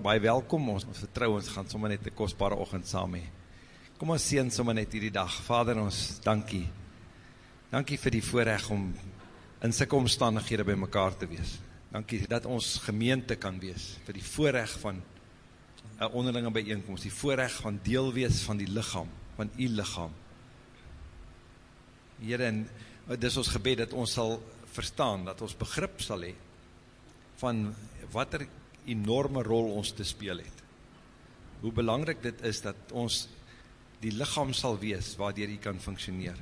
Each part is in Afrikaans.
Baie welkom, ons vertrouw ons gaan sommer net een kostbare ochend saam hee. Kom ons sien sommer net hierdie dag. Vader, ons dankie. Dankie vir die voorrecht om in sikke omstandighede by mekaar te wees. Dankie dat ons gemeente kan wees, vir die voorrecht van een onderlinge bijeenkomst, die voorrecht van deel wees van die lichaam, van die lichaam. Heer, en dit is ons gebed dat ons sal verstaan, dat ons begrip sal hee, van wat er enorme rol ons te speel het. Hoe belangrijk dit is dat ons die lichaam sal wees waardoor hy kan functioneer.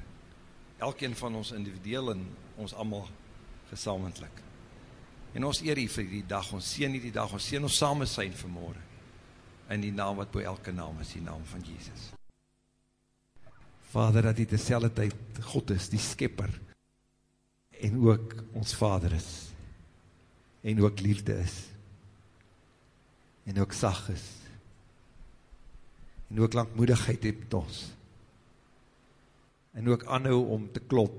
Elkeen van ons individueel en ons allemaal gesamentlik. En ons eer hier vir die dag, ons sien hier die dag, ons sien ons samen zijn vanmorgen. In die naam wat by elke naam is, die naam van Jezus. Vader, dat hy tezelfde tijd God is, die skepper, en ook ons vader is, en ook liefde is, en ook sag is, en ook langmoedigheid het met ons, en ook anhou om te klop,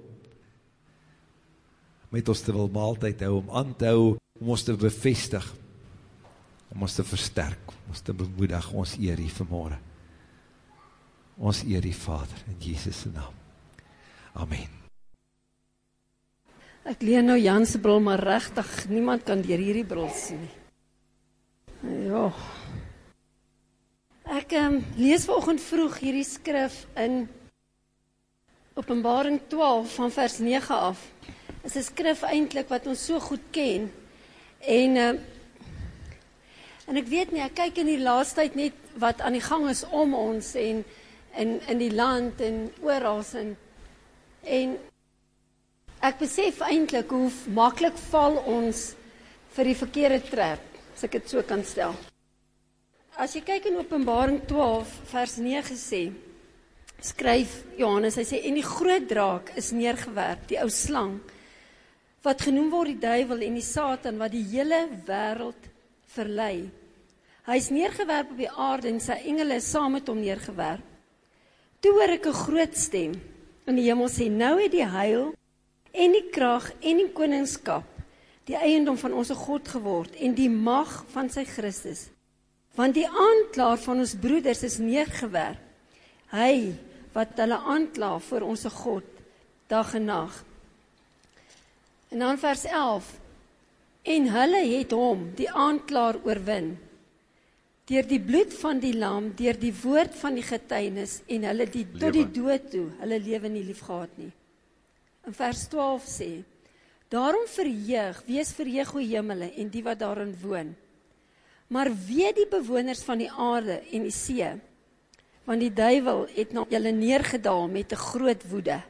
met ons te wil maaltijd hou, om aan te hou, om ons te bevestig, om ons te versterk, om ons te bemoedig, ons eer hier vanmorgen, ons eer die Vader, in Jesus' naam, Amen. Ek leen nou Janse bril, maar rechtig, niemand kan dier hierdie bril sien. Ja. Ek um, lees vanochtend vroeg hierdie skrif in openbaring 12 van vers 9 af. Is een skrif eindelijk wat ons so goed ken. En, uh, en ek weet nie, ek kyk in die laatste tijd net wat aan die gang is om ons en in, in die land en oorals en, en ek besef eintlik hoe maklik val ons vir die verkeerde trap, as ek dit so kan stel. As jy kyk in Openbaring 12 vers 9 sê, skryf Johannes, hy sê en die groot draak is neergewerp, die ou slang wat genoem word die duiwel en die satan wat die hele wêreld verlei. Hy is neergewerp op die aarde en sy engele is saam met hom neergewerp. Toe hoor ek 'n groot stem in die hemel sê: "Nou het die heil en die krag en die koningskap die eiendom van ons God geword en die mag van sy Christus. Want die aanklaer van ons broeders is neergewerp. Hy wat hulle aankla voor ons God dag en nag. En dan vers 11. En hulle het hom, die aanklaer oorwin deur die bloed van die lam, deur die woord van die getuienis en hulle die tot die dood toe, hulle lewe nie liefgehad nie. In vers 12 sê: Daarom verheug, wees verheug o hemele en die wat daarin woon. Maar weet die bewoners van die aarde en die see, want die duiwel het na julle neergedaal met 'n groot woede,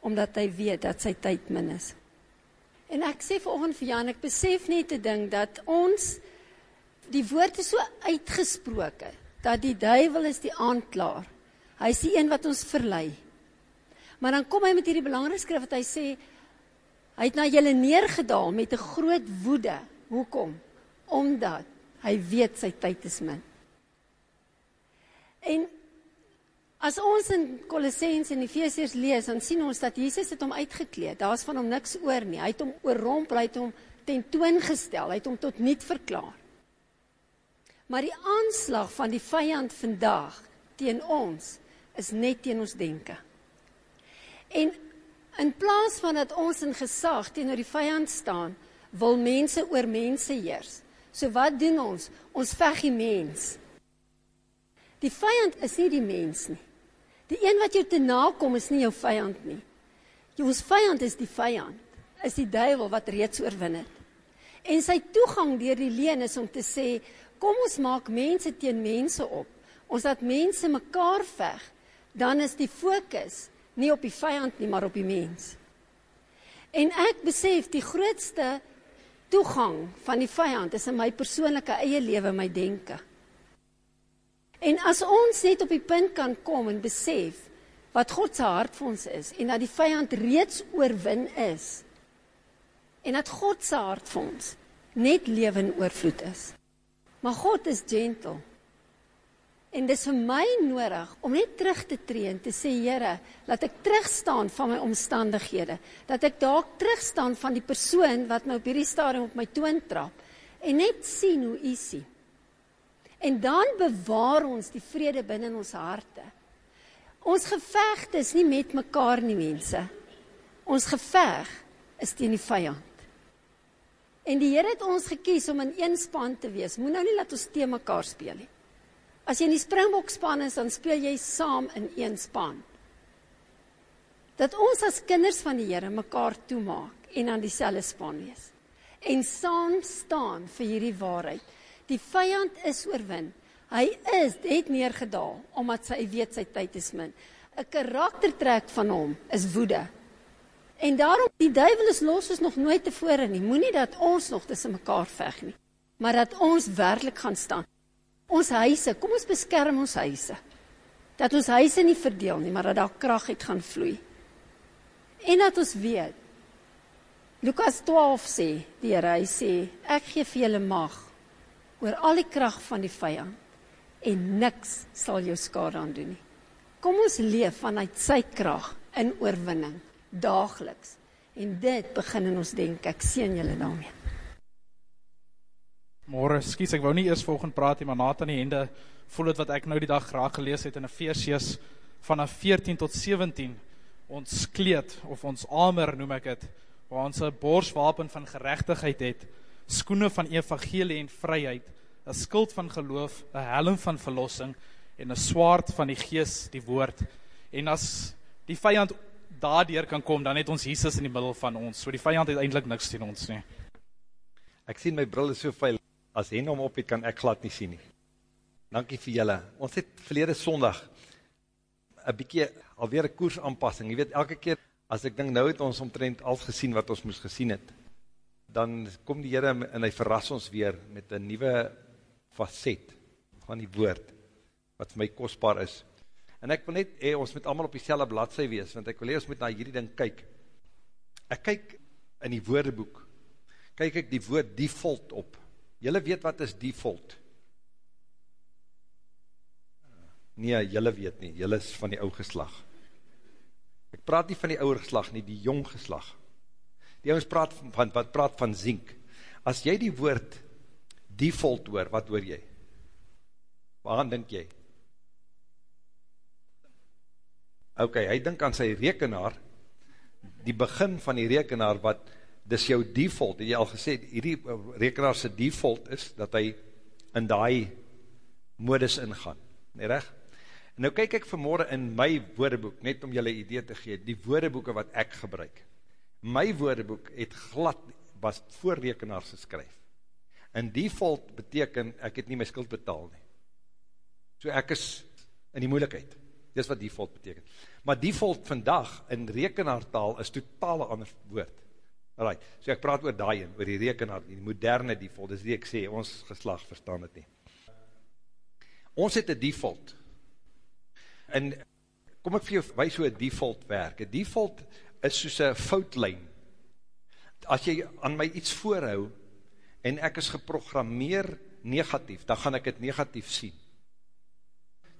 omdat hy weet dat sy tyd min is. En ek sê vanoggend vir Jan, ek besef net te ding dat ons die woord is so uitgesproke dat die duiwel is die aanklaer. Hy is die een wat ons verlei. Maar dan kom hy met hierdie belangrike skrif wat hy sê hy het na julle neergedaal met 'n groot woede. Hoekom? Omdat hy weet sy tyd is min. En as ons in Kolossense en Efesiërs lees, dan sien ons dat Jesus het hom uitgekleed. Daar's van hom niks oor nie. Hy het hom oorrompel, hy het hom tentoongestel, hy het hom tot niet verklaar. Maar die aanslag van die vyand vandag teen ons is net teen ons denke. En in plaas van dat ons in gesag teenoor die vyand staan, wil mense oor mense heers. So wat doen ons? Ons veg die mens. Die vyand is nie die mens nie. Die een wat jou te nakom is nie jou vyand nie. Jou vyand is die vyand. Is die duiwel wat reeds oorwin het. En sy toegang deur die leuen is om te sê kom ons maak mense teen mense op. Ons laat mense mekaar veg, dan is die fokus nie op die vyand nie, maar op die mens. En ek besef die grootste toegang van die vyand is in my persoonlike eie lewe, my denke. En as ons net op die punt kan kom en besef wat God se hart vir ons is en dat die vyand reeds oorwin is en dat God se hart vir ons net lewe en oorvloed is. Maar God is gentle. En dis vir my nodig om net terug te tree en te sê Here, laat ek terugstaan van my omstandighede, dat ek dalk terugstaan van die persoon wat my op hierdie stadium op my toon trap en net sien hoe U sien. En dan bewaar ons die vrede binne in ons harte. Ons geveg is nie met mekaar nie, mense. Ons geveg is teen die vyand. En die Here het ons gekies om in een span te wees. Moenie nou nie laat ons te mekaar speel nie. As jy in die Springbok span is, dan speel jy saam in een span. Dat ons as kinders van die Here mekaar toemaak en aan dieselfde span wees. En saam staan vir hierdie waarheid. Die vyand is oorwin. Hy is het neergedaal omdat sy weet sy tyd is min. 'n Karaktertrek van hom is woede. En daarom die duiwel is los ons nog nooit tevore nie. Moenie dat ons nog tussen mekaar veg nie, maar dat ons werklik gaan staan. Ons huise, kom ons beskerm ons huise. Dat ons huise nie verdeel nie, maar dat daar krag uit gaan vloei. En dat ons weet Lukas 12 sê, die Here hy sê, ek gee vir julle mag oor al die krag van die vyand en niks sal jou skade aan doen nie. Kom ons leef vanuit sy krag in oorwinning daagliks. En dit begin in ons denke. Ek seën julle daarmee. Môre, skus ek wou nie eers vanoggend praat nie, maar na aan die hende voel dit wat ek nou die dag graag gelees het in Efesiërs vanaf 14 tot 17 ons kleed of ons armor noem ek dit waar ons 'n borswapen van geregtigheid het skoene van evangelie en vryheid, 'n skild van geloof, 'n helm van verlossing en 'n swaard van die gees, die woord. En as die vyand daardeur kan kom, dan het ons Jesus in die middel van ons. So die vyand het eintlik niks teen ons nie. Ek sien my bril is so vuil. As hen hom op het, kan ek glad nie sien nie. Dankie vir julle. Ons het verlede Sondag 'n bietjie alweer 'n koersaanpassing. Jy weet elke keer as ek dink nou het ons omtrent al gesien wat ons moes gesien het dan kom die Here en hy verras ons weer met 'n nuwe faset van die woord wat vir my kosbaar is. En ek wil net hê ons moet almal op dieselfde bladsy wees want ek wil hê ons moet na hierdie ding kyk. Ek kyk in die woordeboek. Kyk ek die woord default op. Julle weet wat is default? Nee, julle weet nie. Julle is van die ou geslag. Ek praat nie van die ouer geslag nie, die jong geslag. Die ons praat van, wat praat van zink. As jy die woord default hoor, wat hoor jy? Waaran denk jy? Ok, hy denk aan sy rekenaar, die begin van die rekenaar, wat, dis jou default, het jy al gesê, hierdie rekenaar sy default is, dat hy in die modus ingaan, nie recht? En nou kyk ek vanmorgen in my woordeboek, net om julle idee te gee, die woordeboeken wat ek gebruik, my woordeboek het glad, was voor rekenaars geskryf. En default beteken, ek het nie my skuld betaal nie. So ek is in die moeilikheid. Dis wat default beteken. Maar default vandag in rekenaartaal is totaal ander woord. Alright, so ek praat oor daai een, oor die rekenaar, die moderne default, dis die ek sê, ons geslag verstaan het nie. Ons het een default. En kom ek vir jou wees hoe een default werk. Een default is soos een foutlijn. As jy aan my iets voorhou, en ek is geprogrammeer negatief, dan gaan ek het negatief sien.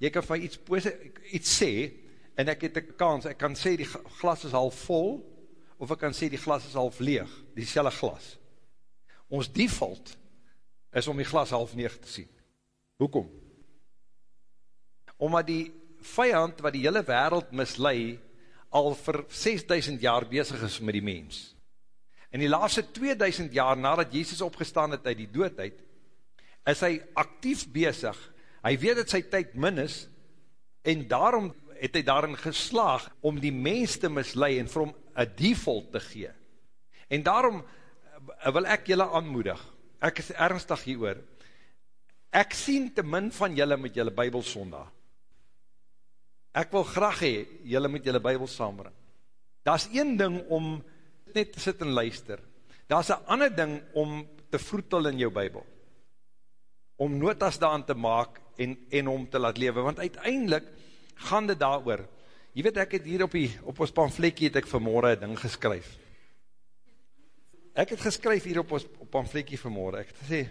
Jy kan van iets, iets sê, en ek het een kans, ek kan sê die glas is half vol, of ek kan sê die glas is half leeg, die selle glas. Ons default is om die glas half neeg te sien. Hoekom? Omdat die vijand wat die hele wereld mislui, al vir 6000 jaar bezig is met die mens. In die laatste 2000 jaar nadat Jezus opgestaan het uit die doodheid, is hy actief bezig, hy weet dat sy tyd min is, en daarom het hy daarin geslaag om die mens te mislui en vir hom een default te gee. En daarom eh, wil ek julle aanmoedig, ek is ernstig hier oor, ek sien te min van julle met julle bybelsondag, Ek wil graag hee, jylle moet jylle bybel saambring. Daar is een ding om net te sit en luister. Daar is een ander ding om te vroetel in jou bybel. Om notas daan te maak en, en om te laat lewe. Want uiteindelik gaan dit daar oor. Jy weet, ek het hier op, die, op ons pamflekkie het ek vanmorgen een ding geskryf. Ek het geskryf hier op ons op pamflekkie vanmorgen. Ek het gesê,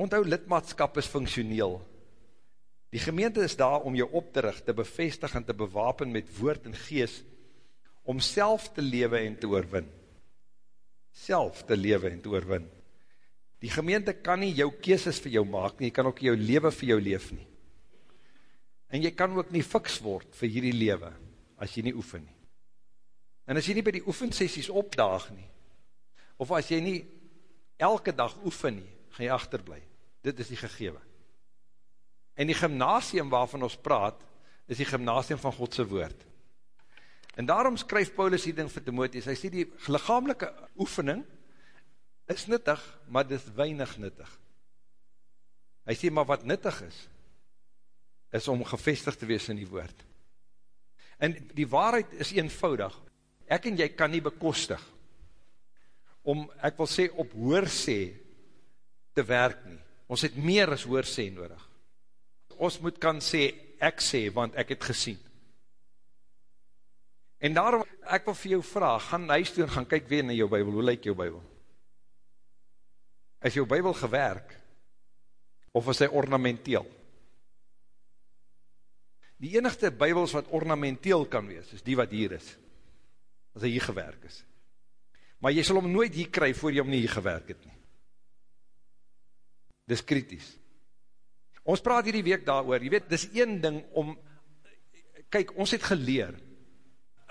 onthou lidmaatskap is functioneel. Die gemeente is daar om jou op te richt, te bevestig en te bewapen met woord en gees, om self te lewe en te oorwin. Self te lewe en te oorwin. Die gemeente kan nie jou keeses vir jou maak nie, jy kan ook jou leven vir jou leef nie. En jy kan ook nie fiks word vir hierdie lewe, as jy nie oefen nie. En as jy nie by die oefensessies opdaag nie, of as jy nie elke dag oefen nie, gaan jy achterblij. Dit is die gegewe. En die gymnasium waarvan ons praat, is die gymnasium van Godse woord. En daarom skryf Paulus die ding vir Timotheus, hy sê die lichamelike oefening is nuttig, maar dit is weinig nuttig. Hy sê, maar wat nuttig is, is om gevestig te wees in die woord. En die waarheid is eenvoudig, ek en jy kan nie bekostig, om, ek wil sê, op hoor sê, te werk nie. Ons het meer as hoor sê nodig. Ons moet kan sê, ek sê, want ek het gesien. En daarom, ek wil vir jou vraag, gaan huis toe en gaan kyk weer na jou bybel, hoe lyk jou bybel? Is jou bybel gewerk? Of is hy ornamenteel? Die enigste bybels wat ornamenteel kan wees, is die wat hier is. As hy hier gewerk is. Maar jy sal hom nooit hier kry, voor jy hom nie hier gewerk het nie. Dis kritisch. Ons praat hierdie week daar oor, jy weet, dis een ding om, kyk, ons het geleer,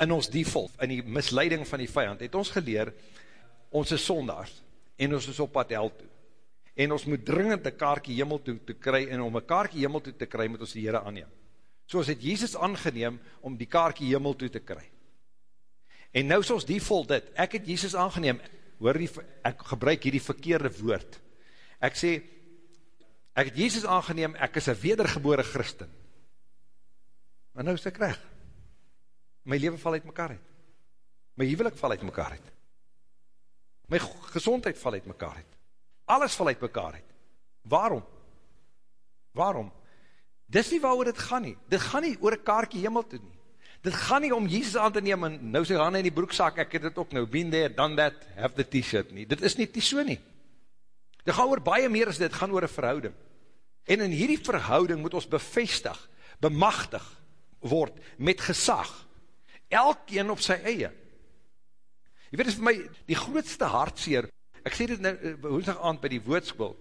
in ons default, in die misleiding van die vijand, het ons geleer, ons is sondaars, en ons is op pad hel toe. En ons moet dringend een kaartje hemel toe te kry, en om een kaartje hemel toe te kry, moet ons die Heere aanneem. So ons het Jezus aangeneem, om die kaartje hemel toe te kry. En nou is ons default dit, ek het Jezus aangeneem, hoor die, ek gebruik hier die verkeerde woord. Ek sê, ek het Jezus aangeneem, ek is een wedergebore christen. Maar nou is ek recht my leven val uit mekaar uit. My huwelik val uit mekaar uit. My gezondheid val uit mekaar uit. Alles val uit mekaar uit. Waarom? Waarom? Dis nie waar dit gaan nie. Dit gaan nie oor een kaartje hemel toe nie. Dit gaan nie om Jesus aan te neem en nou sy handen in die broekzak, ek het dit ook nou, been there, done that, have the t-shirt nie. Dit is nie die so nie. Dit gaan oor baie meer as dit, gaan oor een verhouding. En in hierdie verhouding moet ons bevestig, bemachtig word met gesag, elkeen op sy eie. Jy weet, dit is vir my die grootste hartseer, ek sê dit nou, eh, woensdag aand by die woordskool,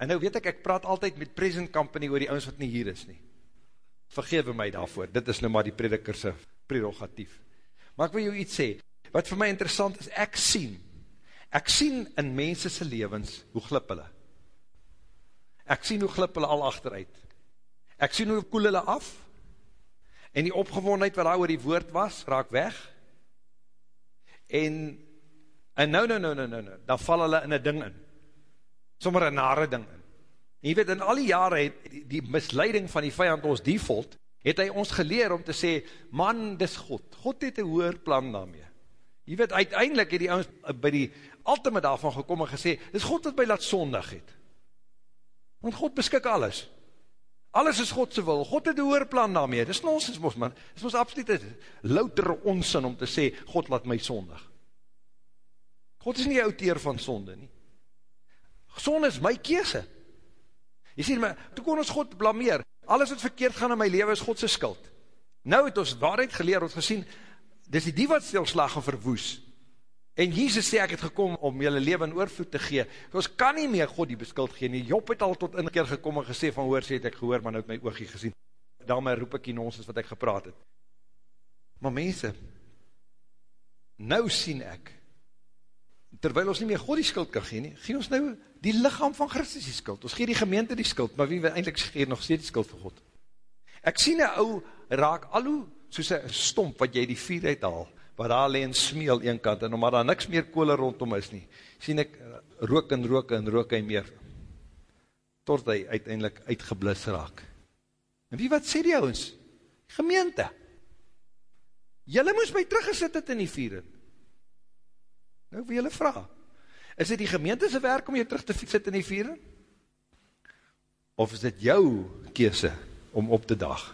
en nou weet ek, ek praat altyd met present company oor die ouds wat nie hier is nie. Vergewe my daarvoor, dit is nou maar die predikerse prerogatief. Maar ek wil jou iets sê, wat vir my interessant is, ek sien, ek sien in mensese levens, hoe glip hulle. Ek sien hoe glip hulle al achteruit. Ek sien hoe koel hulle af, en die opgewondheid wat daar oor die woord was, raak weg, en, en nou, nou, nou, nou, nou, nou, dan val hulle in een ding in, sommer een nare ding in, en jy weet, in al die jare het die, misleiding van die vijand ons default, het hy ons geleer om te sê, man, dis God, God het een hoer plan daarmee, jy weet, uiteindelik het die ons by die ultimate daarvan gekom en gesê, dis God wat by laat sondig het, want God beskik alles, Alles is Godse wil, God het een hoer plan daarmee, dis ons is mos man, dis ons absoluut loutere onsin om te sê, God laat my sondig. God is nie auteer van sonde nie. Sonde is my kese. Jy sê, maar, toe kon ons God blameer, alles wat verkeerd gaan in my leven is Godse skuld. Nou het ons waarheid geleer, ons gesien, dis die die wat stilslag en verwoes, En Jesus sê, ek het gekom om jylle leven in oorvloed te gee. Ons kan nie meer God die beskuld gee nie. Job het al tot in keer gekom en gesê van hoor, sê het ek gehoor, maar nou het my oogie gezien. Daarmee roep ek die nonsens wat ek gepraat het. Maar mense, nou sien ek, terwyl ons nie meer God die skuld kan gee nie, gee ons nou die lichaam van Christus die skuld. Ons gee die gemeente die skuld, maar wie wil eindelijk gee nog steeds die skuld vir God. Ek sien een ou raak al hoe soos een stomp wat jy die vier uithaal, waar daar leen smeel een kant, en omdat daar niks meer koole rondom is nie, sien ek eh, rook en rook en rook en meer, tot hy uiteindelik uitgeblis raak. En wie wat sê die ouwens? Gemeente. Julle moes my teruggesit het in die vieren. Nou wil julle vraag, is dit die gemeentese werk om jy terug te sit in die vieren? Of is dit jou kese om op te dag,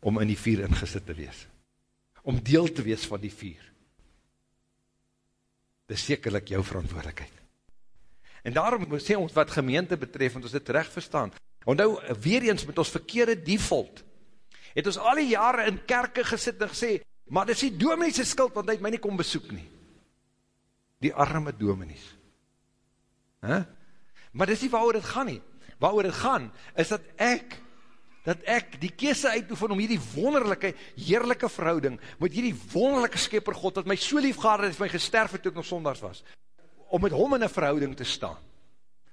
om in die vier ingesit te wees? om deel te wees van die vier. Dit is sekerlik jou verantwoordelikheid. En daarom sê ons wat gemeente betref, want ons dit recht verstaan. Want nou, weer eens met ons verkeerde default, het ons al die jare in kerke gesit en gesê, maar dit is die dominie's skuld, want hy het my nie kom besoek nie. Die arme dominie's. Huh? Maar dis nie waarover dit gaan nie. Waarover dit gaan, is dat ek, dat ek die kese uitoefen om hierdie wonderlijke, heerlijke verhouding, met hierdie wonderlijke skepper God, wat my so lief gehad het, my gesterf het, toe ek nog sondags was, om met hom in een verhouding te staan.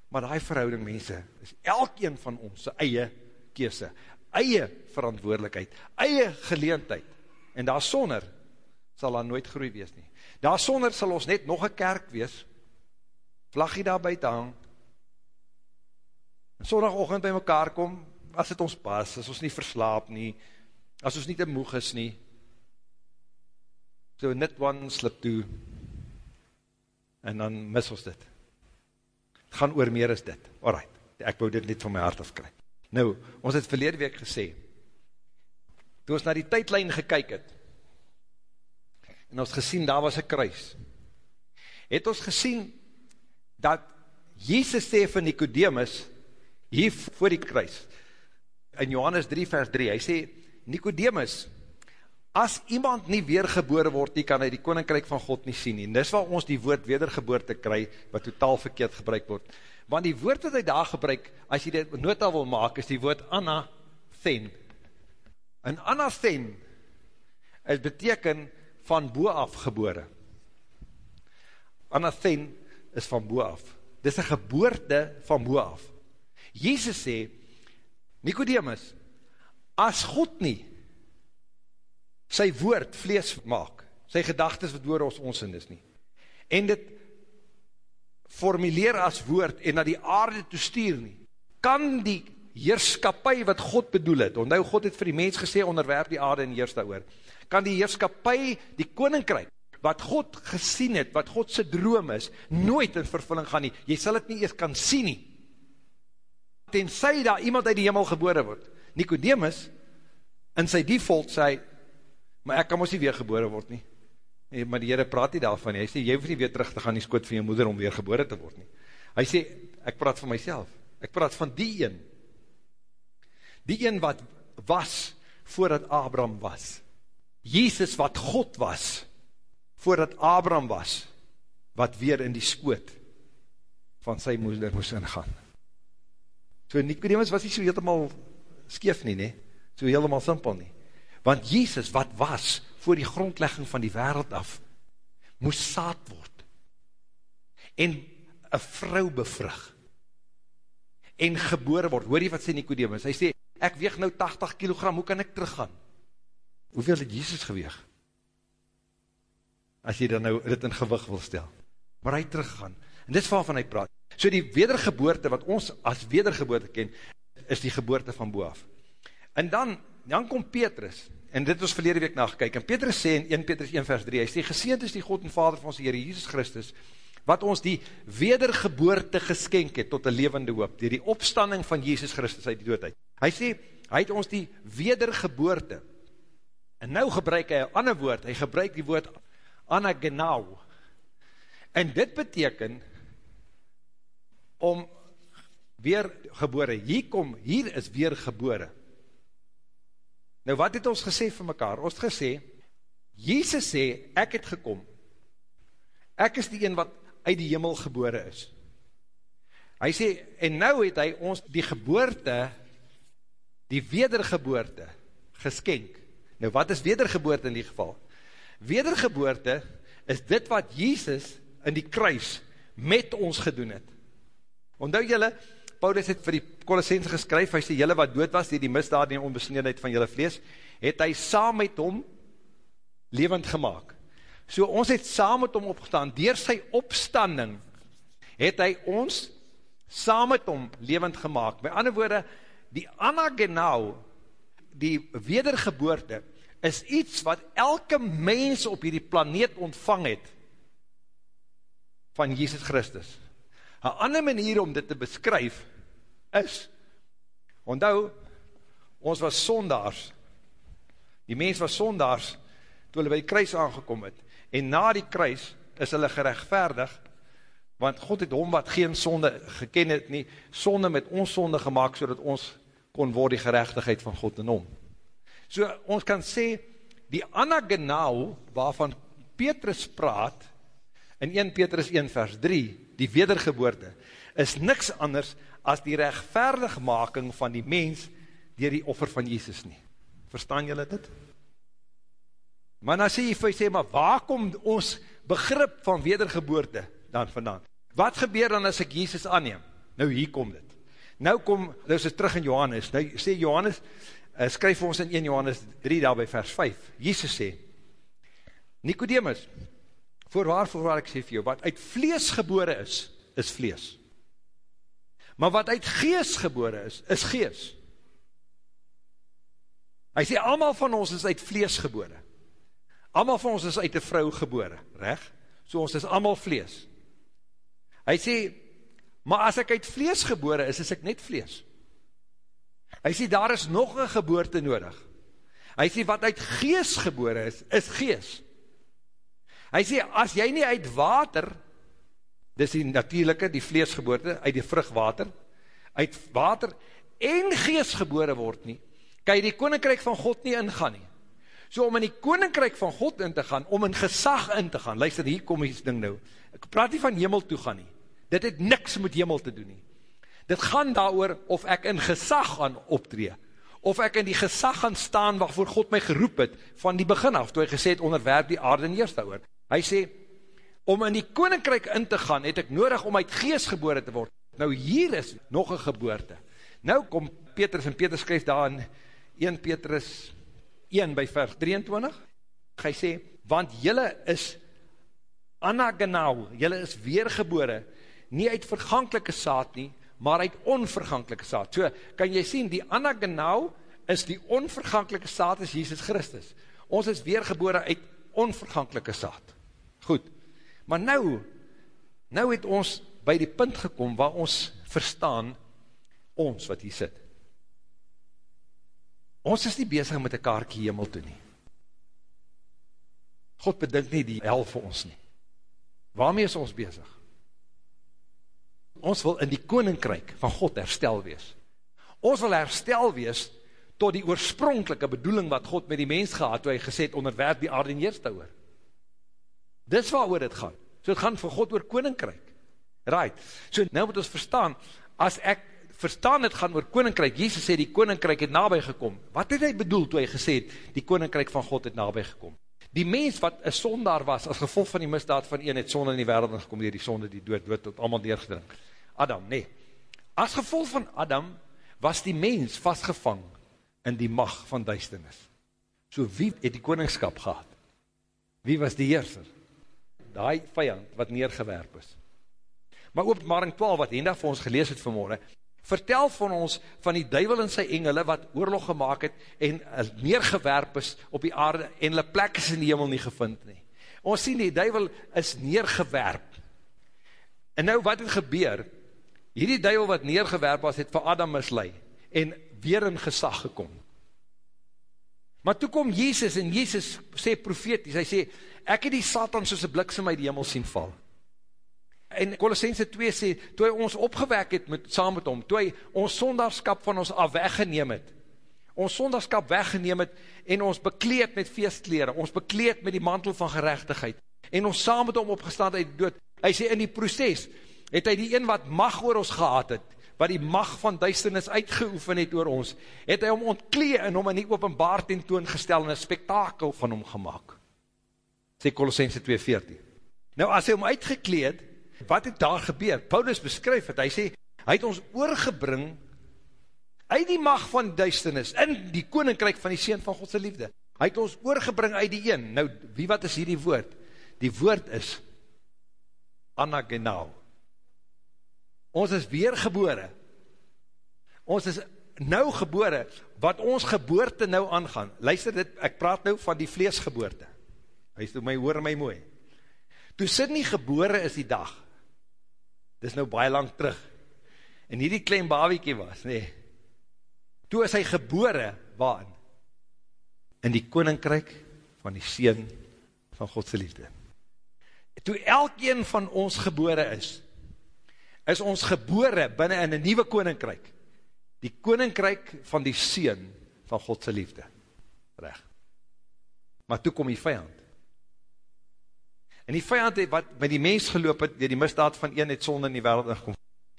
Maar die verhouding, mense, is elkeen van ons, eie kese, eie verantwoordelikheid, eie geleentheid, en daar sonder, sal daar nooit groei wees nie. Daar sonder sal ons net nog een kerk wees, vlaggie daar buiten hang, en sondagochtend by mekaar kom, as het ons pas, as ons nie verslaap nie, as ons nie te moeg is nie, so net one slip toe, en dan mis ons dit. Het gaan oor meer as dit. Alright, ek wou dit net van my hart afkry. Nou, ons het verlede week gesê, toe ons na die tydlijn gekyk het, en ons gesien, daar was een kruis, het ons gesien, dat Jesus sê van Nicodemus, hier voor die kruis, in Johannes 3 vers 3, hy sê, Nicodemus, as iemand nie weergebore word nie, kan hy die koninkryk van God nie sien nie. En dis waar ons die woord wedergeboorte kry, wat totaal verkeerd gebruik word. Want die woord wat hy daar gebruik, as jy dit nota wil maak, is die woord anathen. En anathen, is beteken van boaf gebore. Anathen is van boaf. Dit is een geboorte van boaf. Jezus sê, Nicodemus, as God nie sy woord vlees maak, sy gedagtes wat door ons ons in is nie, en dit formuleer as woord en na die aarde toestuur nie, kan die heerskapie wat God bedoel het, onthou God het vir die mens gesê, onderwerp die aarde en heers daar kan die heerskapie, die koninkryk, wat God gesien het, wat God sy droom is, nooit in vervulling gaan nie, jy sal het nie eers kan sien nie, tenzij daar iemand uit die hemel gebore word, Nicodemus, in sy default sê, maar ek kan ons nie weer gebore word nie, en, maar die Heere praat nie daarvan nie, hy sê, jy hoef nie weer terug te gaan die skoot van jou moeder om weer gebore te word nie, hy sê, ek praat van myself, ek praat van die een, die een wat was, voordat Abraham was, Jesus wat God was, voordat Abraham was, wat weer in die skoot van sy moeder moes ingaan. So Nicodemus was nie so helemaal skeef nie, nie, so helemaal simpel nie. Want Jesus wat was, voor die grondlegging van die wereld af, moes saad word, en een vrou bevrug, en gebore word. Hoor jy wat sê Nicodemus? Hy sê, ek weeg nou 80 kilogram, hoe kan ek teruggaan? Hoeveel het Jesus geweeg? As jy dan nou dit in gewig wil stel. Maar hy teruggaan. En dit is waarvan hy praat. So die wedergeboorte wat ons as wedergeboorte ken, is die geboorte van boaf. En dan, dan kom Petrus, en dit ons verlede week nagekyk, en Petrus sê in 1 Petrus 1 vers 3, hy sê, geseend is die God en Vader van ons Heer Jesus Christus, wat ons die wedergeboorte geskenk het tot een levende hoop, die die opstanding van Jesus Christus uit die doodheid. Hy sê, hy het ons die wedergeboorte, en nou gebruik hy een ander woord, hy gebruik die woord anagenau, en dit beteken, om weergebore, hier kom, hier is weergebore. Nou wat het ons gesê vir mekaar? Ons het gesê, Jezus sê, ek het gekom, ek is die een wat uit die hemel gebore is. Hy sê, en nou het hy ons die geboorte, die wedergeboorte, geskenk. Nou wat is wedergeboorte in die geval? Wedergeboorte is dit wat Jezus in die kruis met ons gedoen het. Onthou julle, Paulus het vir die Colossense geskryf, hy sê, julle wat dood was, die die misdaad en onbesneedheid van julle vlees, het hy saam met hom levend gemaakt. So ons het saam met hom opgestaan, dier sy opstanding, het hy ons saam met hom levend gemaakt. By ander woorde, die anagenau, die wedergeboorte, is iets wat elke mens op hierdie planeet ontvang het, van Jesus Christus. Een ander manier om dit te beskryf is, onthou, ons was sondaars, die mens was sondaars, toe hulle by die kruis aangekom het, en na die kruis is hulle gerechtvaardig, want God het hom wat geen sonde geken het nie, sonde met ons sonde gemaakt, so ons kon word die gerechtigheid van God in hom. So ons kan sê, die anagenau, waarvan Petrus praat, in 1 Petrus 1 vers 3, die wedergeboorte, is niks anders as die rechtvaardigmaking van die mens dier die offer van Jesus nie. Verstaan julle dit? Maar nou sê jy vir sê, maar waar kom ons begrip van wedergeboorte dan vandaan? Wat gebeur dan as ek Jesus aanneem? Nou hier kom dit. Nou kom, nou is het terug in Johannes, nou sê Johannes, uh, skryf ons in 1 Johannes 3 daar by vers 5, Jesus sê, Nicodemus, voorwaar, voorwaar ek sê vir jou, wat uit vlees gebore is, is vlees. Maar wat uit gees gebore is, is gees. Hy sê, allemaal van ons is uit vlees gebore. Allemaal van ons is uit een vrou gebore, recht? So ons is allemaal vlees. Hy sê, maar as ek uit vlees gebore is, is ek net vlees. Hy sê, daar is nog een geboorte nodig. Hy sê, wat uit gees gebore is, is gees. Hy sê, as jy nie uit water, dis die natuurlijke, die vleesgeboorte, uit die vrugwater, uit water en gees gebore word nie, kan jy die koninkryk van God nie ingaan nie. So om in die koninkryk van God in te gaan, om in gesag in te gaan, luister, hier kom die ding nou, ek praat nie van hemel toe gaan nie, dit het niks met hemel te doen nie. Dit gaan daar of ek in gesag gaan optree, of ek in die gesag gaan staan waarvoor God my geroep het, van die begin af, toe hy gesê het, onderwerp die aarde en eerst daar Hy sê, om in die koninkryk in te gaan, het ek nodig om uit geest gebore te word. Nou hier is nog een geboorte. Nou kom Petrus, en Petrus skryf daar in 1 Petrus 1 by vers 23, hy sê, want jylle is anagenau, jylle is weergebore, nie uit verganklike saad nie, maar uit onverganklike saad. So, kan jy sien, die anagenau is die onverganklike saad is Jesus Christus. Ons is weergebore uit onverganklike saad. Goed, maar nou, nou het ons by die punt gekom waar ons verstaan, ons wat hier sit. Ons is nie bezig met een kaartje hemel toe nie. God bedink nie die hel vir ons nie. Waarmee is ons bezig? Ons wil in die koninkryk van God herstel wees. Ons wil herstel wees tot die oorspronkelike bedoeling wat God met die mens gehad, toe hy gesê het, onderwerp die aarde en eerste oor. Dis waar oor het gaan. So het gaan vir God oor koninkryk. Right. So nou moet ons verstaan, as ek verstaan het gaan oor koninkryk, Jesus sê die koninkryk het nabij gekom. Wat het hy bedoel toe hy gesê het, die koninkryk van God het nabij gekom? Die mens wat een sondaar was, as gevolg van die misdaad van een, het sonde in die wereld gekom, die, die sonde die dood, dood, tot allemaal neergedrink. Adam, nee. As gevolg van Adam, was die mens vastgevang in die mag van duisternis. So wie het die koningskap gehad? Wie was die heerser? Die vijand wat neergewerp is. Maar openbaring 12, wat Henda vir ons gelees het vanmorgen, vertel van ons van die duivel en sy engele wat oorlog gemaakt het en neergewerp is op die aarde en hulle plek is in die hemel nie gevind nie. Ons sien die duivel is neergewerp. En nou wat het gebeur? Hierdie duivel wat neergewerp was, het vir Adam mislui en weer in gesag gekom. Maar toe kom Jezus en Jezus sê profeties, hy sê, ek het die Satan soos een bliksem uit die hemel sien val en Colossense 2 sê, toe hy ons opgewek het met, saam met hom, toe hy ons sondagskap van ons af weggeneem het, ons sondagskap weggeneem het, en ons bekleed met feestkleren, ons bekleed met die mantel van gerechtigheid, en ons saam met hom opgestaan uit die dood, hy sê in die proces, het hy die een wat mag oor ons gehad het, wat die mag van duisternis uitgeoefen het oor ons, het hy hom ontklee en hom in die openbaar tentoon gestel en een spektakel van hom gemaakt. Sê Colossense 2,14. Nou as hy hom uitgekleed, wat het daar gebeur? Paulus beskryf het, hy sê, hy het ons oorgebring uit die mag van duisternis, in die koninkryk van die Seen van Godse liefde. Hy het ons oorgebring uit die een. Nou, wie wat is hier die woord? Die woord is anagenau. Ons is weergebore. Ons is nou gebore, wat ons geboorte nou aangaan. Luister dit, ek praat nou van die vleesgeboorte. Sê, my hoor my mooi. Toe Sidney gebore is die dag, dis nou baie lang terug, en hierdie klein babiekie was, nee, toe is hy gebore, waarin? In die koninkryk van die Seen van Godse liefde. Toe elkeen van ons gebore is, is ons gebore binnen in een nieuwe koninkryk, die koninkryk van die Seen van Godse liefde. Reg. Maar toe kom die vijand, En die vijand het, wat met die mens geloop het, die die misdaad van een het sonde in die wereld ingekom,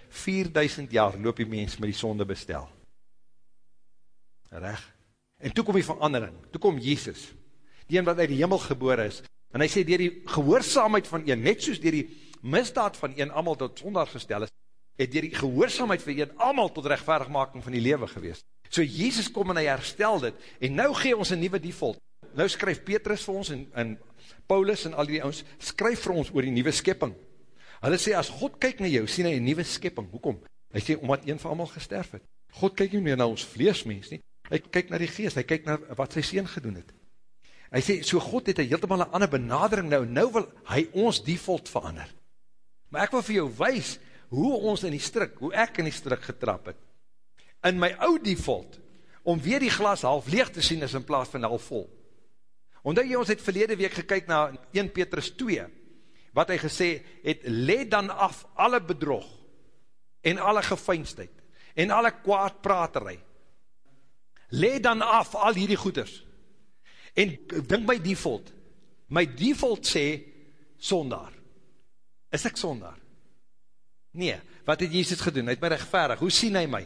4000 jaar loop die mens met die sonde bestel. Reg? En toe kom die verandering, toe kom Jesus, die een wat uit die hemel gebore is, en hy sê, dier die gehoorzaamheid van een, net soos dier die misdaad van een, allemaal tot sondaar gestel is, het dier die gehoorzaamheid van een, allemaal tot rechtvaardigmaking van die lewe gewees. So Jesus kom en hy herstel dit, en nou gee ons een nieuwe default. Nou skryf Petrus vir ons, en, en Paulus en al die ons, skryf vir ons oor die nieuwe skepping. Hulle sê, as God kyk na jou, sien hy een nieuwe skepping. Hoekom? Hy sê, omdat een van allemaal gesterf het. God kyk nie meer na ons vleesmens nie, hy kyk na die geest, hy kyk na wat sy sien gedoen het. Hy sê, so God het een heeltemal een ander benadering nou, nou wil hy ons default verander. Maar ek wil vir jou wees, hoe ons in die strik, hoe ek in die strik getrap het, in my ou default, om weer die glas half leeg te sien, is in plaas van half vol. Omdat jy ons het verlede week gekyk na 1 Petrus 2, wat hy gesê het, let dan af alle bedrog, en alle gefeinstheid, en alle kwaadpraterij, let dan af al hierdie goeders, en dink my default, my default sê, sondaar, is ek sondaar? Nee, wat het Jesus gedoen? Hy het my rechtverig, hoe sien hy my?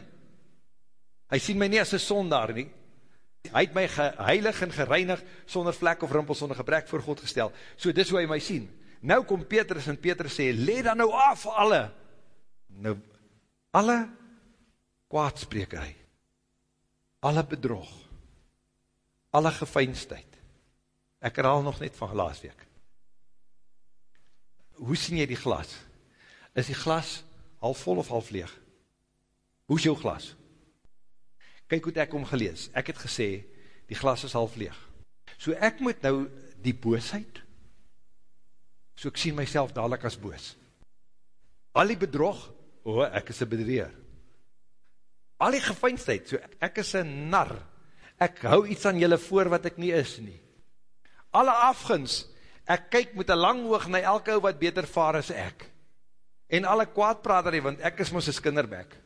Hy sien my nie as een sondaar nie, hy het my geheilig en gereinig, sonder vlek of rimpel, sonder gebrek voor God gestel, so dis hoe hy my sien. Nou kom Petrus en Petrus sê, le dan nou af alle, nou, alle kwaadsprekerij, alle bedrog, alle gefeinstheid. Ek herhaal nog net van laas week. Hoe sien jy die glas? Is die glas half vol of half leeg? Hoe is jou glas? Kijk hoe ek om gelees. Ek het gesê, die glas is half leeg. So ek moet nou die boosheid, so ek sien myself dadelijk as boos. Al die bedrog, o, oh, ek is een bedreer. Al die gefeinstheid, so ek is een nar, ek hou iets aan julle voor wat ek nie is nie. Alle afguns, ek kyk met een lang oog na elke wat beter vaar as ek. En alle kwaadprater, want ek is mos een skinderbek.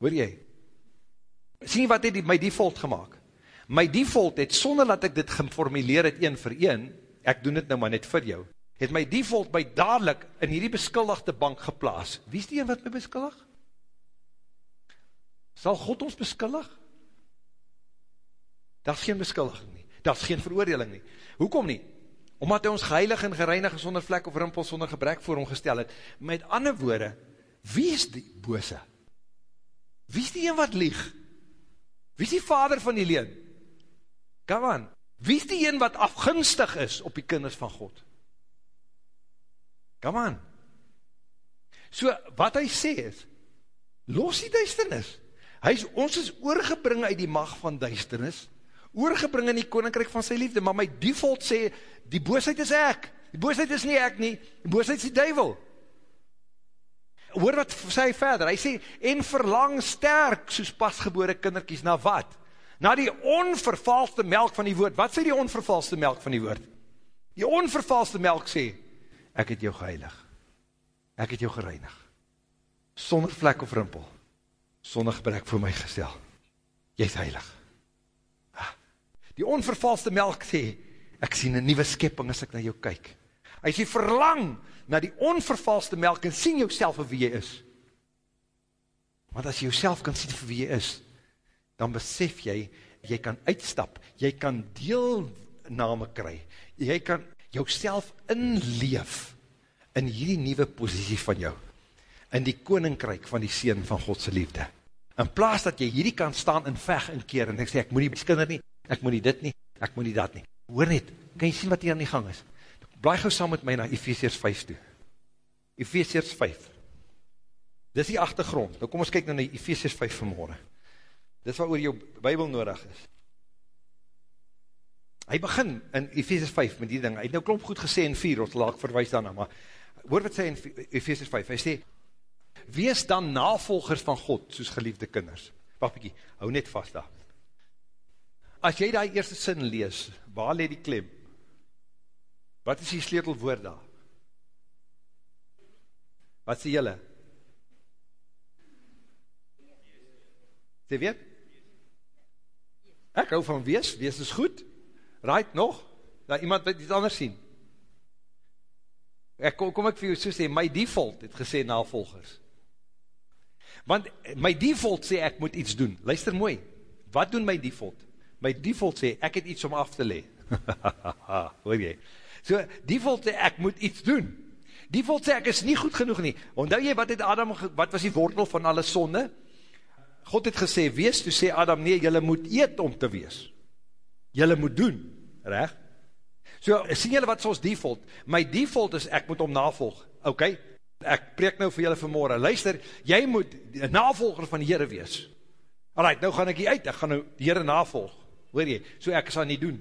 Hoor jy? Sien wat het die, my default gemaakt? My default het, sonder dat ek dit geformuleer het een vir een, ek doen dit nou maar net vir jou, het my default my dadelijk in hierdie beskuldigde bank geplaas. Wie is die een wat my beskuldig? Sal God ons beskuldig? Daar is geen beskuldiging nie. Daar is geen veroordeling nie. Hoekom nie? Omdat hy ons geheilig en gereinig sonder vlek of rimpel sonder gebrek voor hom gestel het. Met ander woorde, wie is die bose? Wie is die een wat lieg? Wie is die vader van die leen? Come on. Wie is die een wat afgunstig is op die kinders van God? Come on. So, wat hy sê is, los die duisternis. Hy is, ons is oorgebring uit die mag van duisternis, oorgebring in die koninkrijk van sy liefde, maar my default sê, die boosheid is ek, die boosheid is nie ek nie, die boosheid is die duivel. Hoor wat sê hy verder, hy sê, en verlang sterk, soos pasgebore kinderkies, na wat? Na die onvervalste melk van die woord. Wat sê die onvervalste melk van die woord? Die onvervalste melk sê, ek het jou geheilig, ek het jou gereinig, sonder vlek of rimpel, sonder gebrek vir my gestel, jy is heilig. Die onvervalste melk sê, ek sien een nieuwe skepping as ek na jou kyk. Hy sê, verlang na die onvervalste melk en sien jou self vir wie jy is. Want as jy jou kan sien vir wie jy is, dan besef jy, jy kan uitstap, jy kan deelname kry, jy kan jou inleef in hierdie nieuwe posiesie van jou, in die koninkryk van die Seen van Godse liefde. In plaas dat jy hierdie kan staan en veg en keer, en ek sê, ek moet nie skinder nie, ek moet nie dit nie, ek moet nie dat nie. Hoor net, kan jy sien wat hier aan die gang is? Blaai gauw saam met my na Ephesians 5 toe. Ephesians 5. Dis die achtergrond. Nou kom ons kyk nou na Ephesians 5 vanmorgen. Dis wat oor jou bybel nodig is. Hy begin in Ephesians 5 met die ding. Hy het nou klomp goed gesê in 4, ons laat verwijs daarna, maar hoor wat sê in Ephesians 5. Hy sê, wees dan navolgers van God, soos geliefde kinders. Wacht bykie, hou net vast daar as jy die eerste sin lees, waar leed die klem? Wat is die sleutelwoord daar? Wat sê jylle? Sê weet? Ek hou van wees, wees is goed. Right, nog? Dat iemand wat iets anders sien. Ek kom, kom ek vir jou so sê, my default het gesê navolgers. Want my default sê ek moet iets doen. Luister mooi, wat doen my default? My default sê ek het iets om af te le. Hoor jy? So, default sê ek moet iets doen. Default sê ek is nie goed genoeg nie. Ondou jy wat het Adam, wat was die wortel van alle sonde? God het gesê, wees, toe sê Adam, nee, jylle moet eet om te wees. Jylle moet doen, recht? So, sien jylle wat is ons default? My default is, ek moet om navolg, ok? Ek preek nou vir jylle vanmorgen, luister, jy moet navolger van die Heere wees. Alright, nou gaan ek hier uit, ek gaan nou die Heere navolg, hoor jy? So ek sal nie doen.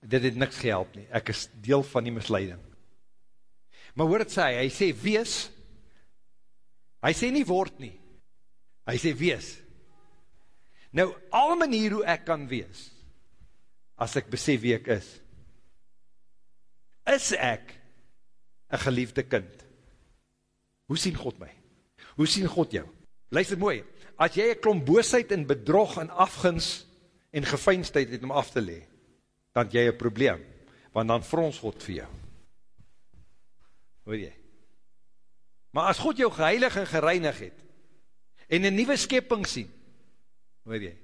Dit het niks gehelp nie, ek is deel van die misleiding. Maar hoor het sê, hy sê wees, hy sê nie word nie, hy sê wees. Nou, al manier hoe ek kan wees, as ek besef wie ek is, is ek een geliefde kind. Hoe sien God my? Hoe sien God jou? Luister mooi, as jy een klomp boosheid en bedrog en afgins en gefeinstheid het om af te lee, dan jy een probleem, want dan frons God vir jou. Hoor jy? Maar as God jou geheilig en gereinig het, en een nieuwe skepping sien, hoor jy,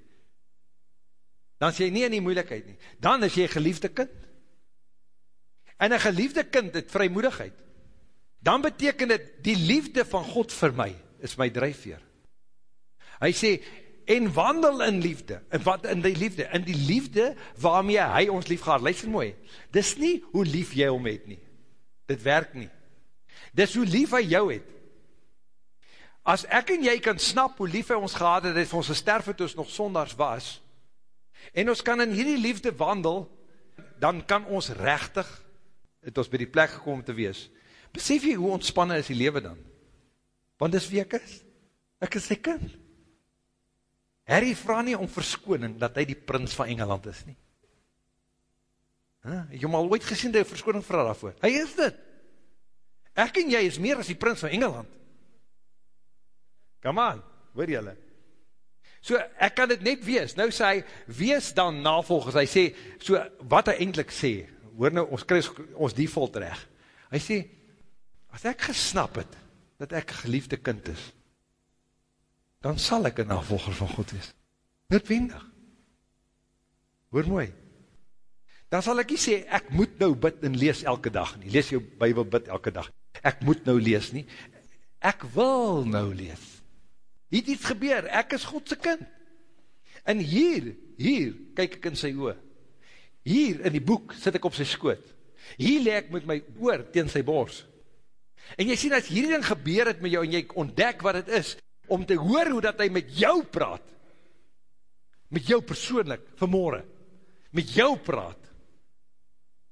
dan is jy nie in die moeilikheid nie. Dan is jy geliefde kind. En een geliefde kind het vrymoedigheid. Dan beteken het, die liefde van God vir my, is my drijfveer. Hy sê, en wandel in liefde, en wat in die liefde, in die liefde waarmee hy ons lief gaat, luister mooi, dis nie hoe lief jy om het nie, dit werk nie, dis hoe lief hy jou het, as ek en jy kan snap hoe lief hy ons gehad het, het vir ons gesterf het, ons nog sonders was, En ons kan in hierdie liefde wandel, dan kan ons rechtig, het ons by die plek gekom te wees. Besef jy hoe ontspannen is die leven dan? Want dis wie ek is. Ek is sy kind. Harry vraag nie om verskoning, dat hy die prins van Engeland is nie. Huh? Jy al ooit gesien dat hy verskoning vraag daarvoor? Hy is dit. Ek en jy is meer as die prins van Engeland. Come on, hoor jylle. So, ek kan dit net wees. Nou sê hy, wees dan navolgers. Hy sê, so, wat hy eindelijk sê, hoor nou, ons krijg ons default recht. Hy sê, as ek gesnap het, dat ek geliefde kind is, dan sal ek een navolger van God wees. Noodwendig. Hoor mooi. Dan sal ek nie sê, ek moet nou bid en lees elke dag nie. Lees jou bybel bid elke dag. Ek moet nou lees nie. Ek wil nou lees het iets gebeur, ek is Godse kind. En hier, hier, kyk ek in sy oor. Hier in die boek sit ek op sy skoot. Hier leek ek met my oor teen sy bors. En jy sien, as hierdie ding gebeur het met jou, en jy ontdek wat het is, om te hoor hoe dat hy met jou praat, met jou persoonlik, vanmorgen, met jou praat,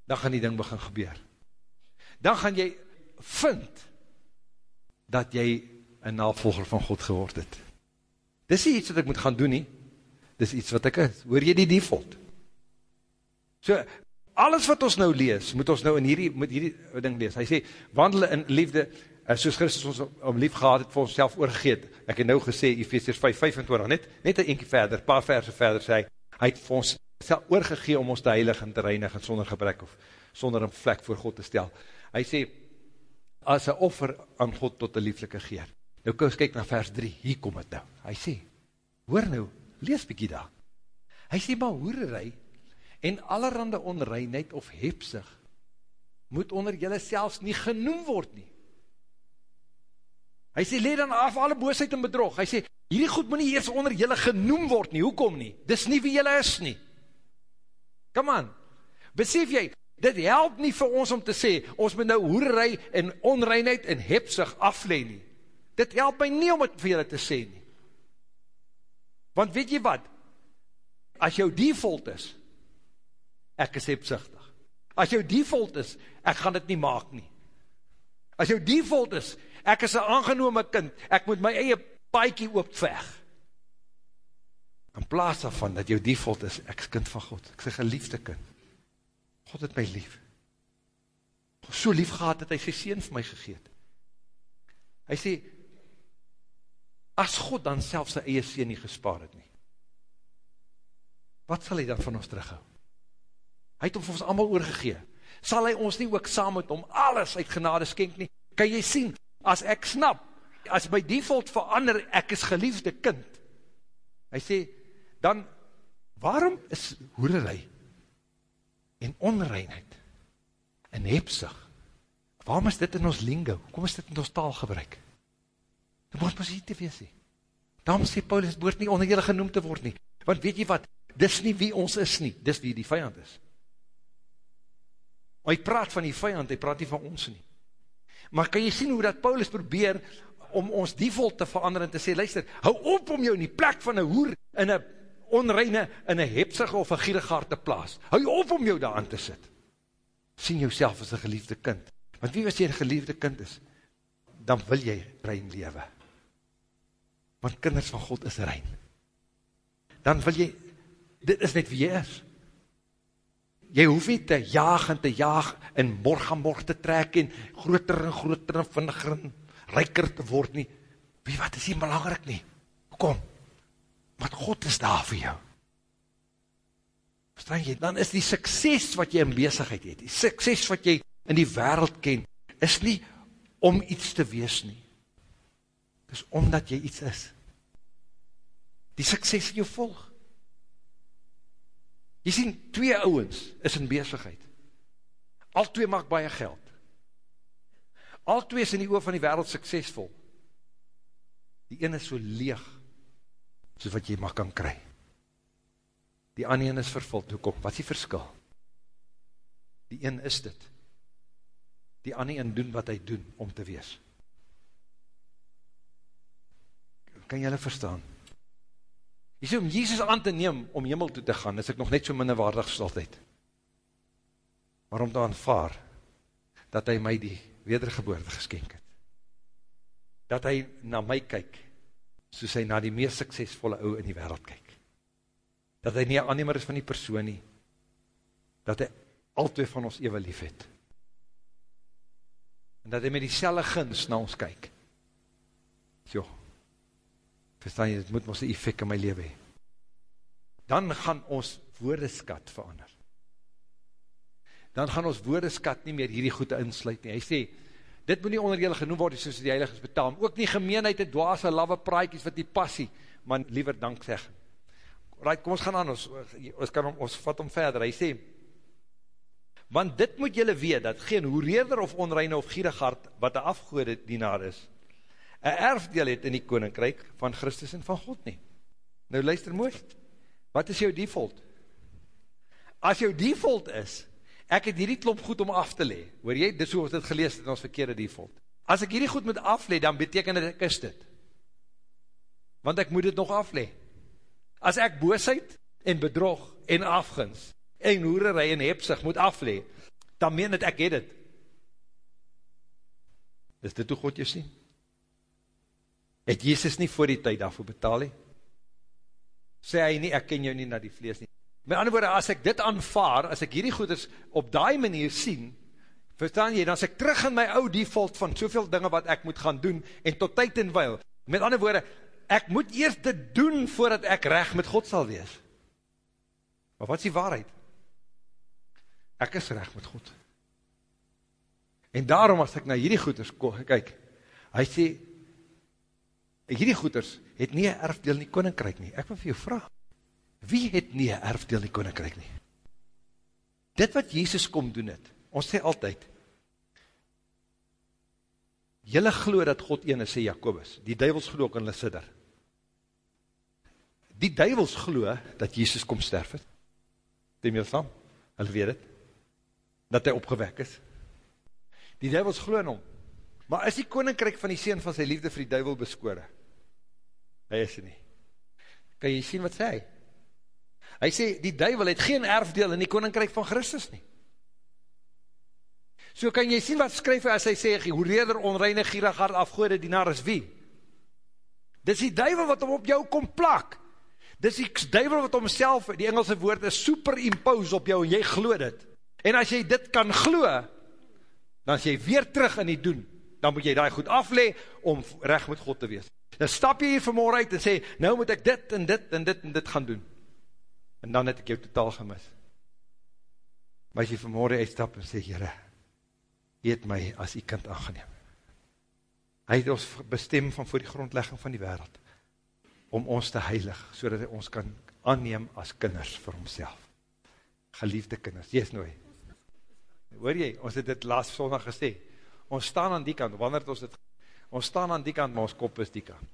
dan gaan die ding begin gebeur. Dan gaan jy vind, dat jy een navolger van God geword het. Dis nie iets wat ek moet gaan doen nie, dis iets wat ek is. Hoor jy die default? So, alles wat ons nou lees, moet ons nou in hierdie, moet hierdie ding lees. Hy sê, wandel in liefde, soos Christus ons om lief gehad het, vir ons self oorgegeet. Ek het nou gesê, Ephesians 5, 25, net, net een enkie verder, paar verse verder, sê hy, hy het vir ons self oorgegeet om ons te heilig en te reinig, en sonder gebrek of sonder een vlek voor God te stel. Hy sê, as een offer aan God tot een lieflike geer. Nou kom ons kyk na vers 3, hier kom het nou. Hy sê, hoor nou, lees bykie daar. Hy sê, maar hoererij en allerhande onreinheid of hepsig moet onder jylle selfs nie genoem word nie. Hy sê, leed dan af alle boosheid en bedrog. Hy sê, hierdie goed moet nie eers onder jylle genoem word nie. Hoekom nie? Dis nie wie jylle is nie. Come on. Besef jy, dit help nie vir ons om te sê, ons moet nou hoererij en onreinheid en hepsig afleen nie. Dit help my nie om het vir julle te sê nie. Want weet jy wat? As jou default is, ek is hebsichtig. As jou default is, ek gaan dit nie maak nie. As jou default is, ek is een aangenome kind, ek moet my eie paaikie oopveg. In plaas daarvan, dat jou default is, ek is kind van God, ek is een geliefde kind. God het my lief. So lief gehad, dat hy sy sien vir my gegeet. Hy sê, as God dan self sy eie sien nie gespaar het nie, wat sal hy dan van ons terughou? Hy het om vir ons allemaal oorgegee. Sal hy ons nie ook saam met om alles uit genade skenk nie? Kan jy sien, as ek snap, as my default verander, ek is geliefde kind, hy sê, dan, waarom is hoererij, en onreinheid, en hebsig, waarom is dit in ons lingo, kom is dit in ons taal gebruik, dit moet ons hier te wees nie, daarom sê Paulus, het woord nie onder julle genoemd te word nie, want weet jy wat, dis nie wie ons is nie, dis wie die vijand is, maar hy praat van die vijand, hy praat nie van ons nie, maar kan jy sien hoe dat Paulus probeer, om ons default te verander en te sê, luister, hou op om jou in die plek van een hoer, in een onreine, in een hepsige of een gieregaard te plaas, hou jy op om jou daar aan te sit, sien jou as een geliefde kind, want wie as jy een geliefde kind is, dan wil jy rein lewe, want kinders van God is rein, dan wil jy, dit is net wie jy is, jy hoef nie te jaag en te jaag, en morgen morgen te trek, en groter en groter en vinniger en rijker te word nie, wie wat is hier belangrijk nie, kom, want God is daar vir jou, verstaan jy, dan is die sukses wat jy in bezigheid het, die sukses wat jy in die wereld ken, is nie om iets te wees nie, dis omdat jy iets is, die sukses in jou volg, jy sien, twee ouwens is in bezigheid, al twee maak baie geld, Al twee is in die oor van die wereld suksesvol. Die ene is so leeg, soos wat jy maar kan kry. Die ander ene is vervuld, hoekom? Wat is die verskil? Die een is dit. Die ander een doen wat hy doen, om te wees. Kan jylle verstaan? Jy sê om Jesus aan te neem, om hemel toe te gaan, is ek nog net so minderwaardig stilheid. Maar om te aanvaar, dat hy my die wedergeboorte geskenk het. Dat hy na my kyk, soos hy na die meest suksesvolle ou in die wereld kyk. Dat hy nie een aannemer is van die persoon nie, dat hy al twee van ons ewe lief het. En dat hy met die selle gins na ons kyk. Jo, verstaan jy, dit moet ons die effect in my leven hee. Dan gaan ons woordeskat verander dan gaan ons woordeskat nie meer hierdie goede insluit nie. Hy sê, dit moet nie onder julle genoem word, soos die heiliges betaal, ook nie gemeenheid en dwaase lawe praaikies wat die passie, maar liever dank zeg. Right, kom ons gaan aan, ons, ons, kan om, ons vat om verder, hy sê, want dit moet julle weet, dat geen hoereerder of onreine of gierigard, wat een afgoede dienaar is, een erfdeel het in die koninkryk van Christus en van God nie. Nou luister mooi, wat is jou default? As jou default is, ek het hierdie klop goed om af te le, hoor jy, dis hoe ons dit gelees het in ons verkeerde default. As ek hierdie goed moet afle, dan beteken het ek is dit. Want ek moet dit nog afle. As ek boosheid en bedrog en afgins en hoererij en hebsig moet afle, dan meen het ek het het. Is dit hoe God jy sien? Het Jezus nie voor die tyd daarvoor betaal he? Sê hy nie, ek ken jou nie na die vlees nie. Met ander woorde, as ek dit aanvaar, as ek hierdie goeders op die manier sien, verstaan jy, dan as ek terug in my ou default van soveel dinge wat ek moet gaan doen, en tot tyd en weil, met ander woorde, ek moet eerst dit doen, voordat ek reg met God sal wees. Maar wat is die waarheid? Ek is reg met God. En daarom as ek na hierdie goeders kyk, hy sê, hierdie goeders het nie een erfdeel in die koninkryk nie. Ek wil vir jou vraag, wie het nie een erfdeel in die koninkrijk nie? Dit wat Jezus kom doen het, ons sê altyd, jylle glo dat God een is, sê Jacobus, die duivels glo ook in hulle sidder. Die duivels glo dat Jezus kom sterf het, stem jy saam, hulle weet het, dat hy opgewek is. Die duivels glo in hom, maar is die koninkrijk van die seen van sy liefde vir die duivel beskore? Hy is nie. Kan jy sien wat sê hy? Hy sê, die duivel het geen erfdeel in die koninkryk van Christus nie. So kan jy sien wat skryf hy as hy sê, hoe reder onreine gierigard afgoede dienaar is wie? Dis die duivel wat hom op jou kom plak. Dis die duivel wat homself, die Engelse woord is superimpose op jou en jy glo dit. En as jy dit kan glo, dan as jy weer terug in die doen, dan moet jy die goed afle om recht met God te wees. Dan stap jy hier vanmorgen uit en sê, nou moet ek dit en dit en dit en dit gaan doen en dan het ek jou totaal gemis. Maar as jy vanmorgen uitstap en sê, Heere, jy het my as jy kind aangeneem. Hy het ons bestem van voor die grondlegging van die wereld, om ons te heilig, so hy ons kan aanneem as kinders vir homself. Geliefde kinders, jy is nooit. Hoor jy, ons het dit laatst zondag gesê, ons staan aan die kant, wanneer het ons dit, ons staan aan die kant, maar ons kop is die kant.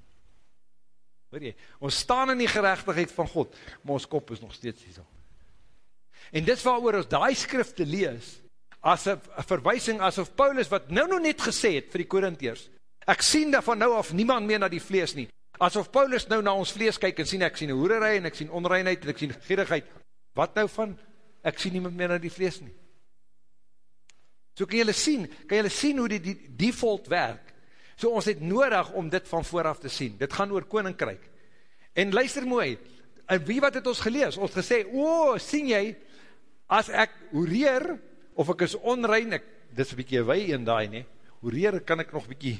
Hoor jy, ons staan in die gerechtigheid van God, maar ons kop is nog steeds die zo. En dit waar oor ons die skrifte lees, as een verwijsing, asof Paulus, wat nou nog net gesê het vir die Korintheers, ek sien dat van nou af niemand meer na die vlees nie, asof Paulus nou na ons vlees kyk en sien, ek sien hoererij en ek sien onreinheid en ek sien gierigheid, wat nou van, ek sien niemand meer na die vlees nie. So kan jylle sien, kan jylle sien hoe die, die default werk. So ons het nodig om dit van vooraf te sien. Dit gaan oor koninkryk. En luister mooi, wie wat het ons gelees? Ons gesê, o, oh, sien jy, as ek hoereer, of ek is onrein, ek, dit is een bykie wei in daai, nie, hoereer kan ek nog bykie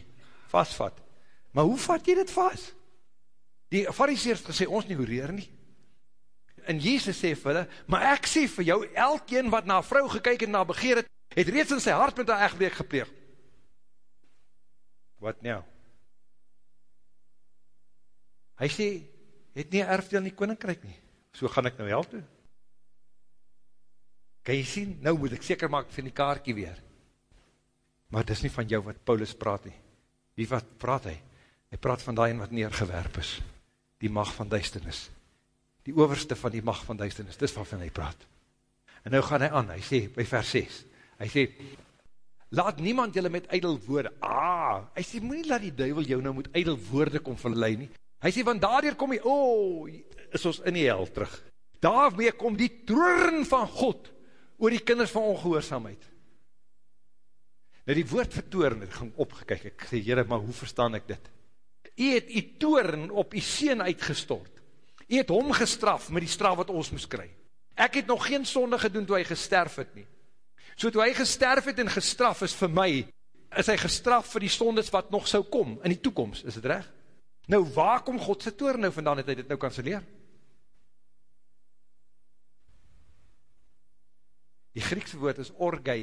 vastvat. Maar hoe vat jy dit vast? Die fariseers gesê, ons nie hoereer nie. En Jezus sê vir hulle, maar ek sê vir jou, elkeen wat na vrou gekyk en na begeer het, het reeds in sy hart met haar echtbreek gepleeg. Wat nou? Hy sê, het nie erfdeel in die koninkryk nie. So gaan ek nou hel toe. Kan jy sien? Nou moet ek seker maak van die kaartje weer. Maar dis nie van jou wat Paulus praat nie. Wie wat praat hy? Hy praat van die wat neergewerp is. Die mag van duisternis. Die overste van die mag van duisternis. Dis waarvan hy praat. En nou gaan hy aan. Hy sê by vers 6. Hy sê, laat niemand julle met ijdel woorde, ah, hy sê, moet nie laat die duivel jou nou met ijdel woorde kom verlei nie. Hy sê, want daardoor kom hy, oh, is ons in die hel terug. Daarmee kom die troon van God oor die kinders van ongehoorzaamheid. Nou die woord vertoorn, het ging opgekyk, ek sê, jyre, maar hoe verstaan ek dit? Hy het die toorn op die seen uitgestort. Hy het hom gestraf met die straf wat ons moes kry. Ek het nog geen sonde gedoen toe hy gesterf het nie. So toe hy gesterf het en gestraf is vir my, is hy gestraf vir die sondes wat nog sou kom, in die toekomst, is het recht? Nou waar kom Godse toren nou vandaan, het hy dit nou kanseleer? Die Griekse woord is orgai.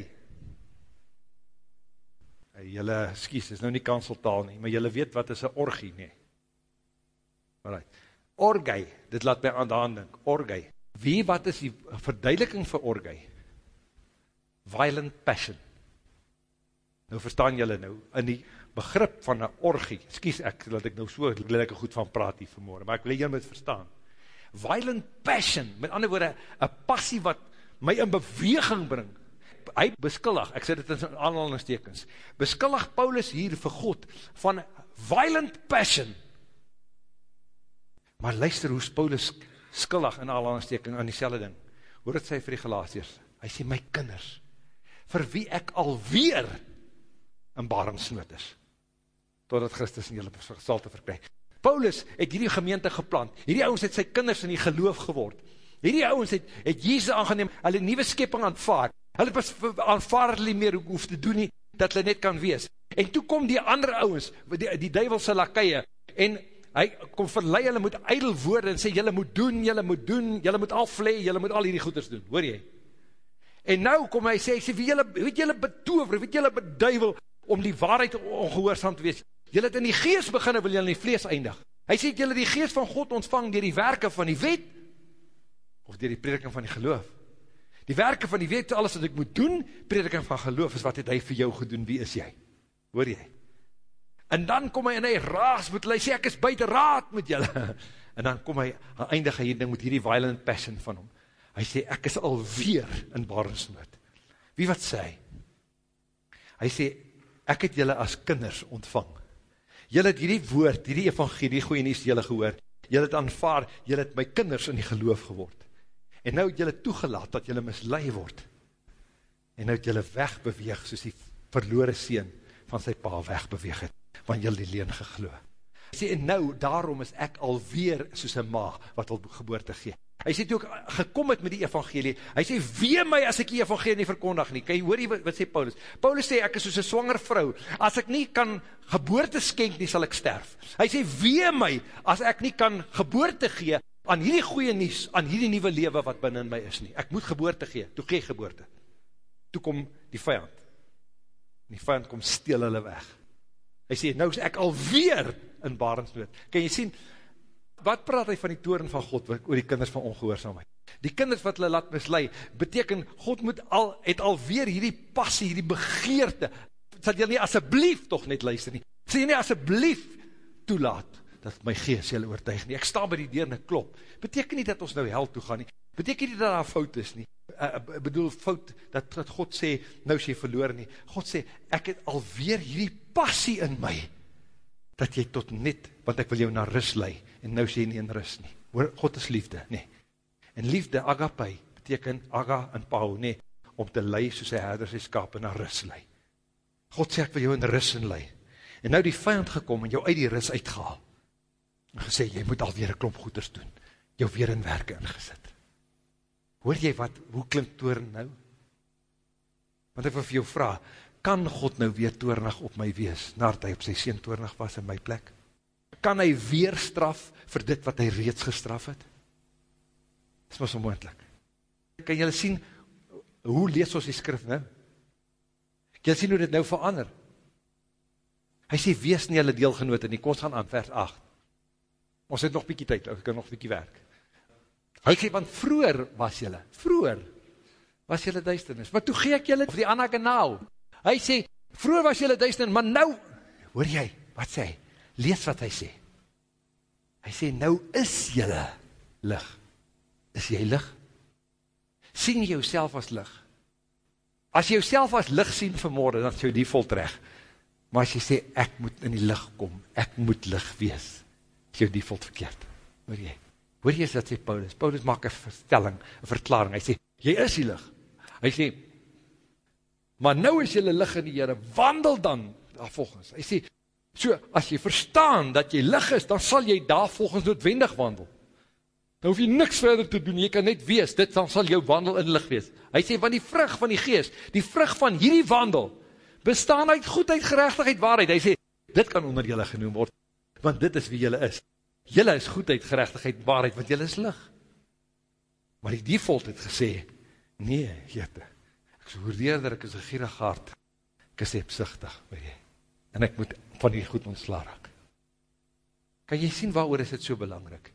Julle, skies, is nou nie kanseltaal nie, maar julle weet wat is een orgie nie. Alright. Orgai, dit laat my aan de hand denk, orgai. Wie wat is die verduideliking vir orgai? Violent passion. Nou verstaan julle nou, in die begrip van een orgie, skies ek, dat ek nou so lekker goed van praat hier vanmorgen, maar ek wil julle moet verstaan. Violent passion, met ander woorde, een passie wat my in beweging bring. Hy beskullig, ek sê dit in aanhalingstekens, beskullig Paulus hier vir God van violent passion. Maar luister hoe Paulus skullig in aanhalingstekens aan die selle ding. Hoor het sy vir die gelaasheers? Hy sê, my kinders, vir wie ek alweer in baringsnood is, totdat Christus in julle sal te verkry. Paulus het hierdie gemeente geplant, hierdie ouwens het sy kinders in die geloof geword, hierdie ouwens het, het Jezus aangeneem, hulle nieuwe skeping aanvaard, hulle pas aanvaard hulle meer hoef te doen nie, dat hulle net kan wees. En toe kom die andere ouwens, die, die duivelse lakkeie, en hy kom verlei hulle moet ijdel woorde, en sê, julle moet doen, julle moet doen, julle moet al vlee, julle moet al hierdie goeders doen, hoor jy? En nou kom hy sê, sê, wie jylle, weet jylle betover, weet jylle beduivel, om die waarheid ongehoorzaam te wees. Jylle het in die geest beginne, wil jylle in die vlees eindig. Hy sê, jylle die geest van God ontvang dier die werke van die wet, of dier die prediking van die geloof. Die werke van die wet, alles wat ek moet doen, prediking van geloof, is wat het hy vir jou gedoen, wie is jy? Hoor jy? En dan kom hy in hy raas, moet hy sê, ek is buiten raad met jylle. En dan kom hy, eindig hy hier, met hierdie violent passion van hom hy sê, ek is alweer in barensnood. Wie wat sê hy? Sê, ek het julle as kinders ontvang. Julle het hierdie woord, hierdie evangelie, goeie nies julle gehoor, julle het aanvaar, julle het my kinders in die geloof geword. En nou het julle toegelaat dat julle mislei word. En nou het julle wegbeweeg, soos die verloore seen van sy pa wegbeweeg het, want julle die leen gegloe. Sê, en nou, daarom is ek alweer soos een ma, wat al geboorte gee. Hy sê toe ek gekom het met die evangelie, hy sê, wee my as ek die evangelie nie verkondig nie. Kan jy hoor wat, wat sê Paulus? Paulus sê, ek is soos een swanger vrou, as ek nie kan geboorte skenk nie, sal ek sterf. Hy sê, wee my as ek nie kan geboorte gee aan hierdie goeie nies, aan hierdie nieuwe lewe wat binnen my is nie. Ek moet geboorte gee, toe gee geboorte. Toe kom die vijand. Die vijand kom steel hulle weg. Hy sê, nou is ek alweer in barensnood. Kan jy sien, wat praat hy van die toren van God, oor die kinders van ongehoorzaamheid? Die kinders wat hulle laat mislui, beteken, God moet al, het alweer hierdie passie, hierdie begeerte, sal jy nie asseblief toch net luister nie, sal jy nie asseblief toelaat, dat my geest jylle oortuig nie, ek sta by die deur en ek klop, beteken nie dat ons nou hel toe gaan nie, beteken nie dat daar fout is nie, uh, bedoel fout, dat, dat God sê, nou is jy verloor nie, God sê, ek het alweer hierdie passie in my, dat jy tot net, want ek wil jou na rust lei, en nou sê jy nie in rust nie, God is liefde, nee, en liefde, agapai, beteken aga en pau, nee, om te lei soos hy herder sy skapen na rust lei, God sê ek wil jou in rust en lei, en nou die vijand gekom, en jou uit die rust uitgehaal, en gesê, jy moet alweer een klomp goeders doen, jou weer in werke ingesit, hoor jy wat, hoe klink toren nou, want ek wil vir jou vraag, kan God nou weer toornig op my wees, nadat hy op sy sien toornig was in my plek? Kan hy weer straf vir dit wat hy reeds gestraf het? Dit is maar so moendlik. Kan jylle sien, hoe lees ons die skrif nou? Kan jylle sien hoe dit nou verander? Hy sê, wees nie jylle deelgenoot in die, ons gaan aan, vers 8. Ons het nog bykie tyd, ek kan nog bykie werk. Hy sê, want vroeger was jylle, vroeger was jylle duisternis, maar toe gee ek jylle, of die Anna Genau, hy sê, vroeger was jylle duisternis, maar nou, hoor jy, wat sê hy? Lees wat hy sê. Hy sê, nou is jylle lig. Is jy lig? Sien jy jouself as lig? As jy jouself as lig sien vanmorgen, dan is jou default recht. Maar as jy sê, ek moet in die lig kom, ek moet lig wees, is jou default verkeerd. Hoor jy? Hoor jy dat sê Paulus? Paulus maak een verstelling, een verklaring. Hy sê, jy is die lig. Hy sê, maar nou is jylle lig in die Heere, wandel dan daar volgens. Hy sê, so, as jy verstaan dat jy lig is, dan sal jy daar volgens noodwendig wandel. Dan hoef jy niks verder te doen, jy kan net wees, dit dan sal jou wandel in lig wees. Hy sê, want die vrug van die geest, die vrug van hierdie wandel, bestaan uit goedheid, gerechtigheid, waarheid. Hy sê, dit kan onder jylle genoem word, want dit is wie jylle is. Jylle is goedheid, gerechtigheid, waarheid, want jylle is lig. Maar die default het gesê, nee, jyte, ek is hoordeerder, ek is een gierig hart, ek is hebsichtig, weet jy, en ek moet van die goed ontsla raak. Kan jy sien waar is dit so belangrijk?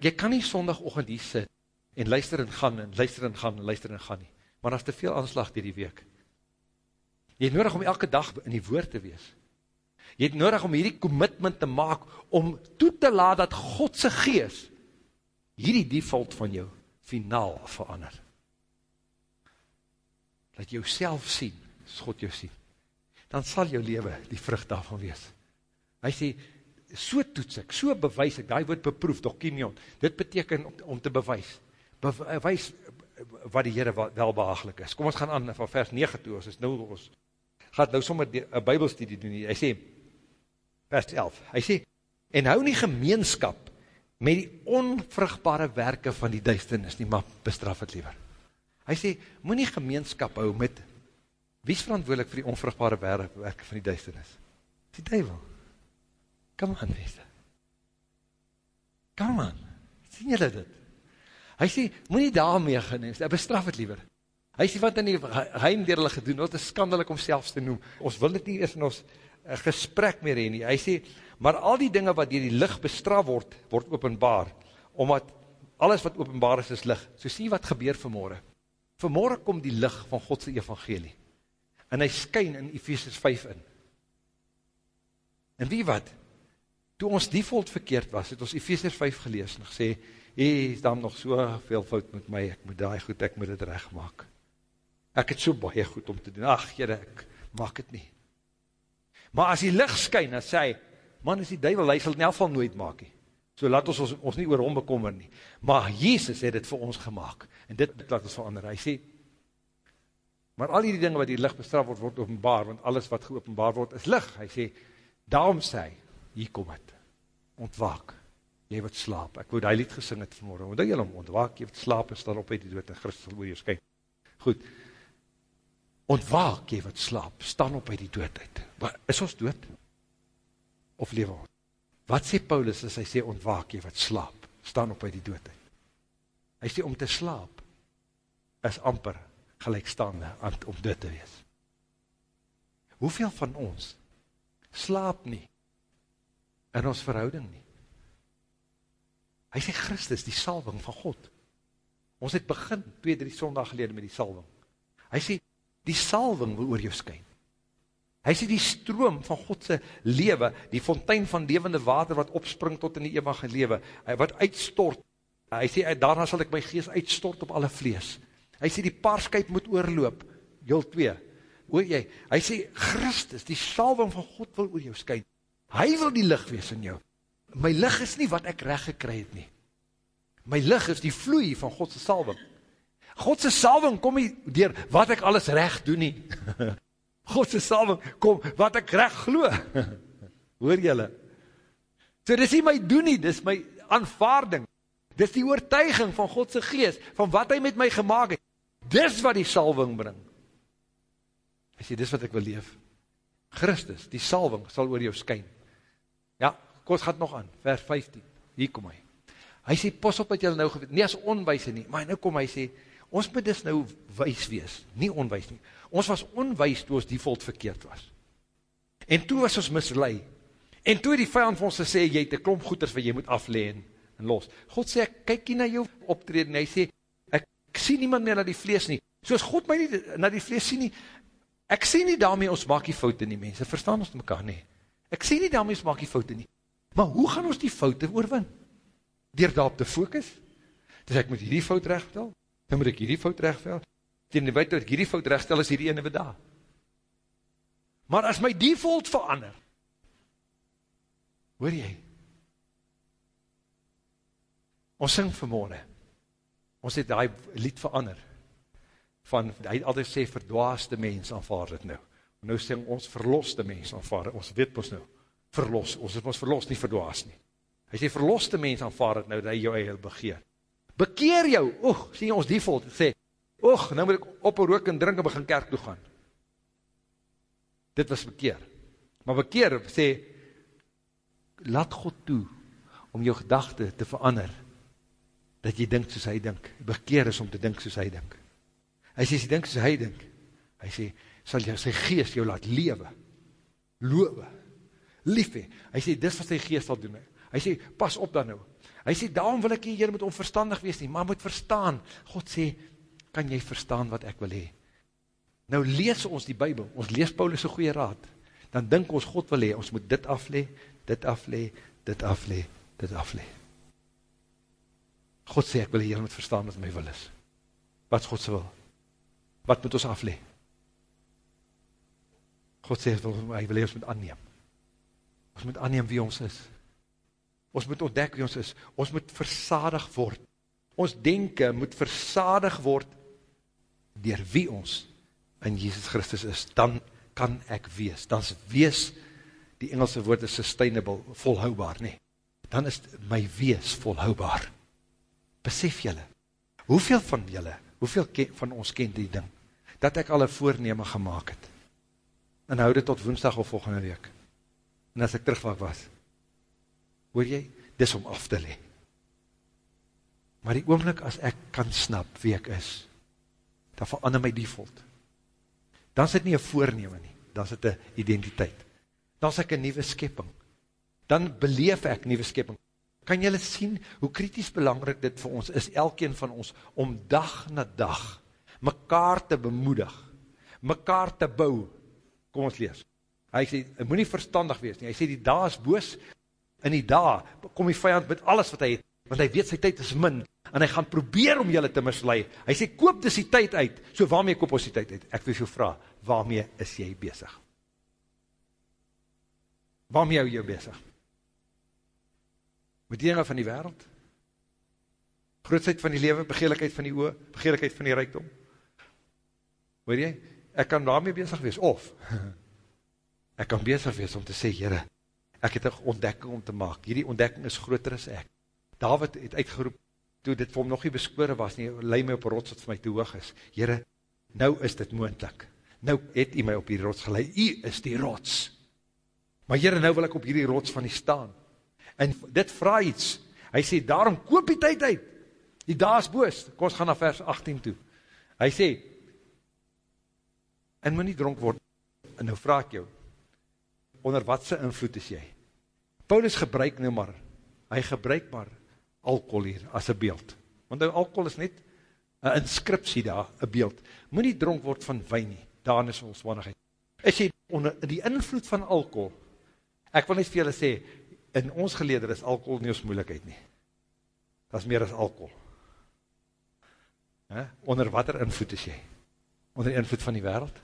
Jy kan nie sondagochtend hier sit, en luister en gaan, en luister en gaan, en luister en gaan nie, maar daar is te veel aanslag die die week. Jy het nodig om elke dag in die woord te wees. Jy het nodig om hierdie commitment te maak, om toe te laat dat Godse gees, hierdie default van jou, finaal verander. Dat jou self sien, as God jou sien, dan sal jou leven die vrucht daarvan wees. Hy sê, so toets ek, so bewys ek, die woord beproef, dokinion, dit beteken om, om te bewys, bewys wat die Heere wel behagelik is. Kom ons gaan aan van vers 9 toe, ons is nou, ons gaat nou sommer een bybelstudie doen, hy sê, vers 11, hy sê, en hou nie gemeenskap met die onvrugbare werke van die duisternis nie, maar bestraf het liever. Hy sê, moet nie gemeenskap hou met, wie is verantwoordelik vir die onvrugbare werke van die duisternis? Die duivel. Come on, wees Come on, sien julle dit? Hy sê, moet nie daarmee geneem, hy bestraf het liever. Hy sê, wat in die heim dier hulle gedoen, wat is skandelik om selfs te noem, ons wil dit nie eers in ons uh, gesprek meer heen nie. Hy sê, maar al die dinge wat dier die licht bestraf word, word openbaar, omdat alles wat openbaar is, is licht. So sê wat gebeur vanmorgen. Vanmorgen kom die licht van Godse evangelie, en hy skyn in Ephesians 5 in. En wie wat? toe ons default verkeerd was, het ons Ephesians 5 gelees en gesê, hey, is daar nog so veel fout met my, ek moet daai goed, ek moet dit recht maak. Ek het so baie goed om te doen, ach jyre, ek maak het nie. Maar as die licht skyn, dan sê hy, man is die duivel, hy sal het in elk geval nooit maak nie. So laat ons, ons ons nie oor hom bekommer nie. Maar Jezus het dit vir ons gemaakt, en dit laat ons verander. Hy sê, maar al die dinge wat die licht bestraf word, word openbaar, want alles wat geopenbaar word is licht. Hy sê, daarom sê hier kom het, ontwaak, jy wat slaap, ek wou die lied gesing het vanmorgen, want jy om ontwaak, jy wat slaap, en staan op uit die dood, en Christus wil jou skyn, goed, ontwaak, jy wat slaap, staan op uit die dood uit, maar is ons dood, of lewe ons, wat sê Paulus, as hy sê ontwaak, jy wat slaap, staan op uit die dood uit, hy sê om te slaap, is amper gelijkstaande, om dood te wees, hoeveel van ons, slaap nie, in ons verhouding nie. Hy sê Christus, die salving van God. Ons het begin, 2-3 sondag gelede met die salving. Hy sê, die salving wil oor jou skyn. Hy sê die stroom van Godse lewe, die fontein van levende water wat opspring tot in die eeuwige lewe, wat uitstort, hy sê, daarna sal ek my geest uitstort op alle vlees. Hy sê die paarskuip moet oorloop, heel 2. Hoor jy, hy sê, Christus, die salving van God wil oor jou skyn. Hy wil die licht wees in jou. My licht is nie wat ek recht gekry het nie. My licht is die vloei van Godse salving. Godse salving kom nie dier wat ek alles recht doen nie. Godse salving kom wat ek recht glo. Hoor jylle? So dis nie my doen nie, dis my aanvaarding. Dis die oortuiging van Godse geest, van wat hy met my gemaakt het. Dis wat die salving bring. Hy sê, dis wat ek wil leef. Christus, die salving, sal oor jou skyn. Ja, kom ons gaat nog aan, vers 15. Hier kom hy. Hy sê, pas op wat jy nou geweet, nie as onwijse nie, maar nou kom hy sê, ons moet dus nou wijs wees, nie onwijs nie. Ons was onwijs toe ons default verkeerd was. En toe was ons mislui. En toe die vijand van ons gesê, jy het een klomp goeders wat jy moet afleen en los. God sê, ek kyk nie na jou optreden, hy sê, ek, ek sien niemand meer na die vlees nie. Soos God my nie na die vlees sien nie, ek sê nie daarmee ons maak die foute nie, mense, verstaan ons mekaar nie. Ek sê nie daarmee ons maak die foute nie. Maar hoe gaan ons die foute oorwin? Door daarop te focus? Dus ek moet hierdie fout rechtstel, dan moet ek hierdie fout rechtstel, tegen die weet dat ek hierdie fout rechtstel, is hierdie ene daar. Maar as my default verander, hoor jy, ons sing vanmorgen, ons het die lied verander, van, hy het altijd sê, verdwaaste mens aanvaard het nou, nou sing ons verloste mens aanvaard, ons weet ons nou, verlos, ons het ons verlos, nie verdwaas nie, hy sê, verloste mens aanvaard het nou, dat hy jou eie begeer, bekeer jou, oog, sê ons default, sê, oog, nou moet ek op een rook en drink en begin kerk toe gaan, dit was bekeer, maar bekeer, sê, laat God toe, om jou gedachte te verander, dat jy dink soos hy dink, bekeer is om te dink soos hy dink, hy sê, as jy dink soos hy dink, hy sê, sal jy sy geest jou laat lewe, lowe, lief he, hy sê, dis wat sy geest sal doen, hy sê, pas op dan nou, hy sê, daarom wil ek hier met onverstandig wees nie, maar moet verstaan, God sê, kan jy verstaan wat ek wil hee, nou lees ons die bybel, ons lees Paulus' goeie raad, dan dink ons God wil hee, ons moet dit aflee, dit aflee, dit aflee, dit aflee, God sê, ek wil hier met verstaan wat my wil is, wat is Godse wil, wat moet ons aflee, God sê, hy wil hier ons moet aanneem, ons moet aanneem wie ons is, ons moet ontdek wie ons is, ons moet versadig word, ons denken moet versadig word, dier wie ons in Jesus Christus is, dan kan ek wees, dan is wees, die Engelse woord is sustainable, volhoubaar, nee, dan is my wees volhoubaar, besef jylle, hoeveel van jylle, hoeveel van ons ken die ding, dat ek al een voorneme gemaakt het, en hou dit tot woensdag of volgende week, en as ek terugwak was, hoor jy, dis om af te le. Maar die oomlik as ek kan snap wie ek is, dan verander my default. Dan is dit nie een voorneme nie, dan is dit een identiteit. Dan is ek een nieuwe skepping. Dan beleef ek nieuwe skepping. Kan jylle sien hoe kritisch belangrijk dit vir ons is, elkeen van ons, om dag na dag mekaar te bemoedig, mekaar te bou. Kom ons lees. Hy sê, moet nie verstandig wees nie. Hy sê, die dag is boos, in die dag, kom die vijand met alles wat hy het, want hy weet sy tyd is min, en hy gaan probeer om julle te mislui. Hy sê, koop dus die tyd uit, so waarmee koop ons die tyd uit? Ek wil so vraag, waarmee is jy bezig? Waarmee hou jy bezig? Met die dinge van die wereld? Grootsheid van die leven, begeerlikheid van die oor, begeerlikheid van die rijkdom? Hoor jy? Ek kan daarmee bezig wees, of, ek kan bezig wees om te sê, jyre, ek het een ontdekking om te maak, hierdie ontdekking is groter as ek. David het uitgeroep, toe dit vir hom nog nie beskore was nie, lei my op een rots wat vir my te hoog is. Heren, nou is dit moendlik. Nou het hy my op die rots gelei, hy is die rots. Maar heren, nou wil ek op hierdie rots van die staan. En dit vraag iets, hy sê, daarom koop die tyd uit. Die dag is boos, kom ons gaan na vers 18 toe. Hy sê, en moet nie dronk word, en nou vraag ek jou, onder watse invloed is jy? Paulus gebruik nou maar, hy gebruik maar alcohol hier as een beeld. Want nou alcohol is net een inscriptie daar, een beeld. Moet nie dronk word van wijn nie, daar is ons wannigheid. Is jy onder die invloed van alcohol, ek wil net vir julle sê, in ons geleder is alcohol nie ons moeilijkheid nie. Dat is meer as alcohol. He? Onder wat er invloed is jy? Onder die invloed van die wereld?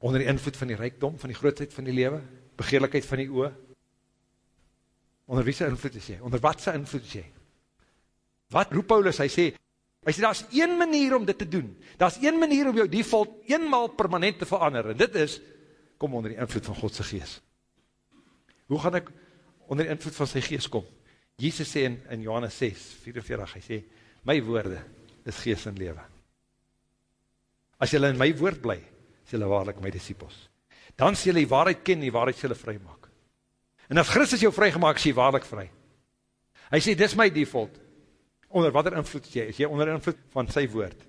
Onder die invloed van die rijkdom, van die grootheid van die lewe? Begeerlikheid van die oe? Onder wie sy invloed is jy? Onder wat sy invloed is jy? Wat roep Paulus? Hy sê, hy sê, daar is een manier om dit te doen. Daar is een manier om jou default eenmaal permanent te verander. En dit is, kom onder die invloed van Godse geest. Hoe gaan ek onder die invloed van sy geest kom? Jesus sê in, in Johannes 6, 44, hy sê, my woorde is geest en lewe. As jylle in my woord bly, is jylle waarlik my disciples. Dan sê jylle die waarheid ken, die waarheid sê jylle vry maak. En as Christus jou vry gemaakt, is jy waarlik vry. Hy sê, dis my default. Onder wat er invloed is jy? Is jy onder invloed van sy woord?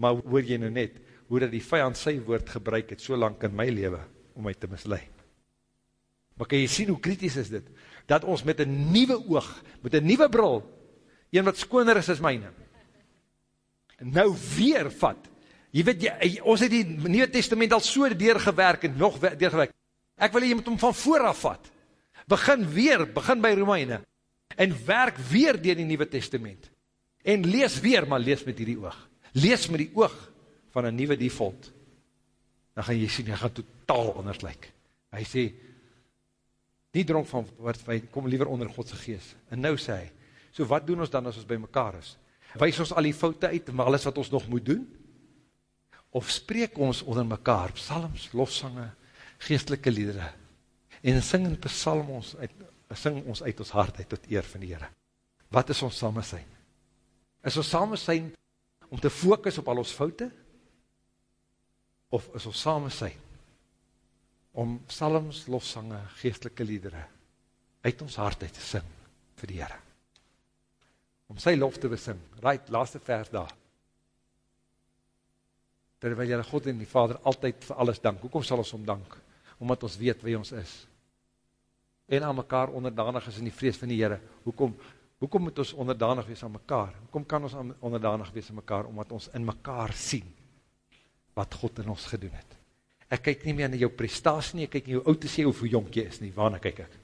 Maar hoor jy nou net, hoe dat die vijand sy woord gebruik het, so lang in my leven, om my te mislui. Maar kan jy sien hoe kritisch is dit? Dat ons met een nieuwe oog, met een nieuwe bril, een wat skoner is as myne, nou weer vat. Jy weet, jy, ons het die Nieuwe Testament al so deurgewerk en nog deurgewerk. Ek wil jy met hom van vooraf vat. Begin weer, begin by Romeine, en werk weer dier die Nieuwe Testament. En lees weer, maar lees met die oog. Lees met die oog van een nieuwe default. Dan gaan jy sien, jy gaan totaal anders lyk. Hy sê, nie dronk van wat wij, kom liever onder Godse geest. En nou sê hy, so wat doen ons dan as ons by mekaar is? Wees ons al die foute uit, maar alles wat ons nog moet doen? Of spreek ons onder mekaar, psalms, lofsange, geestelike liedere, en sing in psalm ons uit, sing ons uit ons hart uit tot eer van die Heere. Wat is ons samen zijn? Is ons samen zijn om te focus op al ons foute? Of is ons samen zijn om psalms, lofsange, geestelike liedere uit ons hart uit te sing vir die Heere. Om sy lof te besing. Right, laaste vers daar. Terwyl jylle God en die Vader altyd vir alles dank. Hoekom sal ons om dank? Omdat ons weet wie ons is. En aan mekaar onderdanig is in die vrees van die Heere. Hoekom, hoekom moet ons onderdanig wees aan mekaar? Hoekom kan ons onderdanig wees aan mekaar? Omdat ons in mekaar sien wat God in ons gedoen het ek kyk nie meer na jou prestatie nie, ek kyk nie hoe oud is jy, of hoe jonk jy is nie, waarna kyk ek?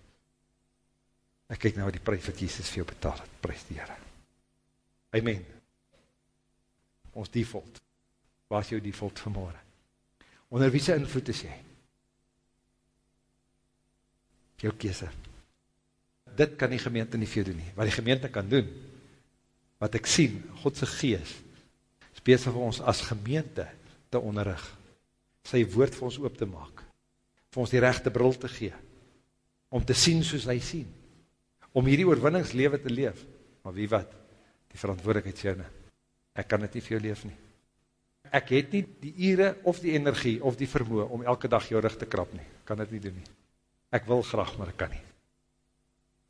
Ek kyk na wat die prijs wat Jesus vir jou betaal het, prijs die Heere. Amen. Ons default. Waar is jou default vanmorgen? Onder wie sy invloed is jy? Jou kese. Dit kan die gemeente nie vir jou doen nie. Wat die gemeente kan doen, wat ek sien, Godse gees, is bezig vir ons as gemeente te onderrig sy woord vir ons oop te maak, vir ons die rechte bril te gee, om te sien soos hy sien, om hierdie oorwinningslewe te leef, maar wie wat, die verantwoordigheid joune, ek kan het nie vir jou leef nie, ek het nie die ure of die energie of die vermoe om elke dag jou rug te krap nie, kan het nie doen nie, ek wil graag, maar ek kan nie,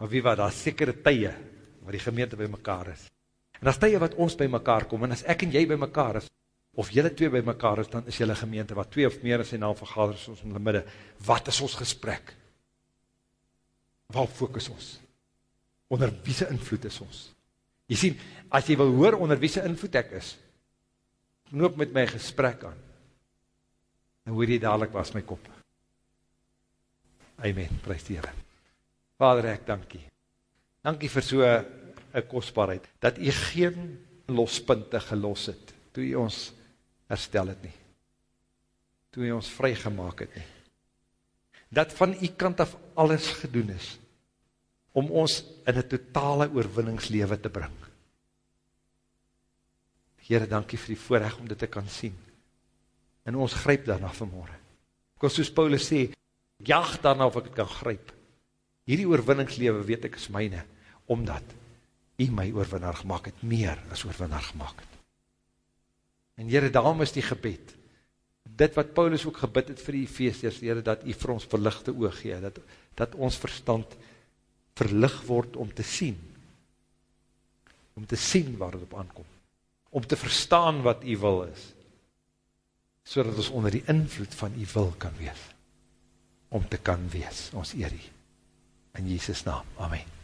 maar wie wat, daar is sekere tye, waar die gemeente by mekaar is, en as tye wat ons by mekaar kom, en as ek en jy by mekaar is, of jylle twee by mekaar is, dan is jylle gemeente, wat twee of meer in sy naam vergader is ons in die midde, wat is ons gesprek? Waar focus ons? Onder wie sy invloed is ons? Jy sien, as jy wil hoor onder wie sy invloed ek is, knoop met my gesprek aan, en hoor jy dadelijk was my kop. Amen, prijs die Heer. Vader, ek dankie. Dankie vir so een kostbaarheid, dat jy geen lospunte gelos het, toe jy ons herstel het nie. Toe hy ons vrygemaak het nie. Dat van die kant af alles gedoen is, om ons in een totale oorwinningslewe te bring. Heere, dankie vir die voorrecht om dit te kan sien. En ons gryp daarna vanmorgen. Ek soos Paulus sê, jaag daarna of ek het kan gryp. Hierdie oorwinningslewe weet ek is myne, omdat hy my oorwinnaar gemaakt het, meer as oorwinnaar gemaakt het. En Heere, daarom is die gebed, dit wat Paulus ook gebid het vir die feesters, Heere, dat hy vir ons verlichte oog gee, dat, dat ons verstand verlig word om te sien, om te sien waar het op aankom, om te verstaan wat hy wil is, so dat ons onder die invloed van hy wil kan wees. om te kan wees. Ons eer U. In Jesus naam. Amen.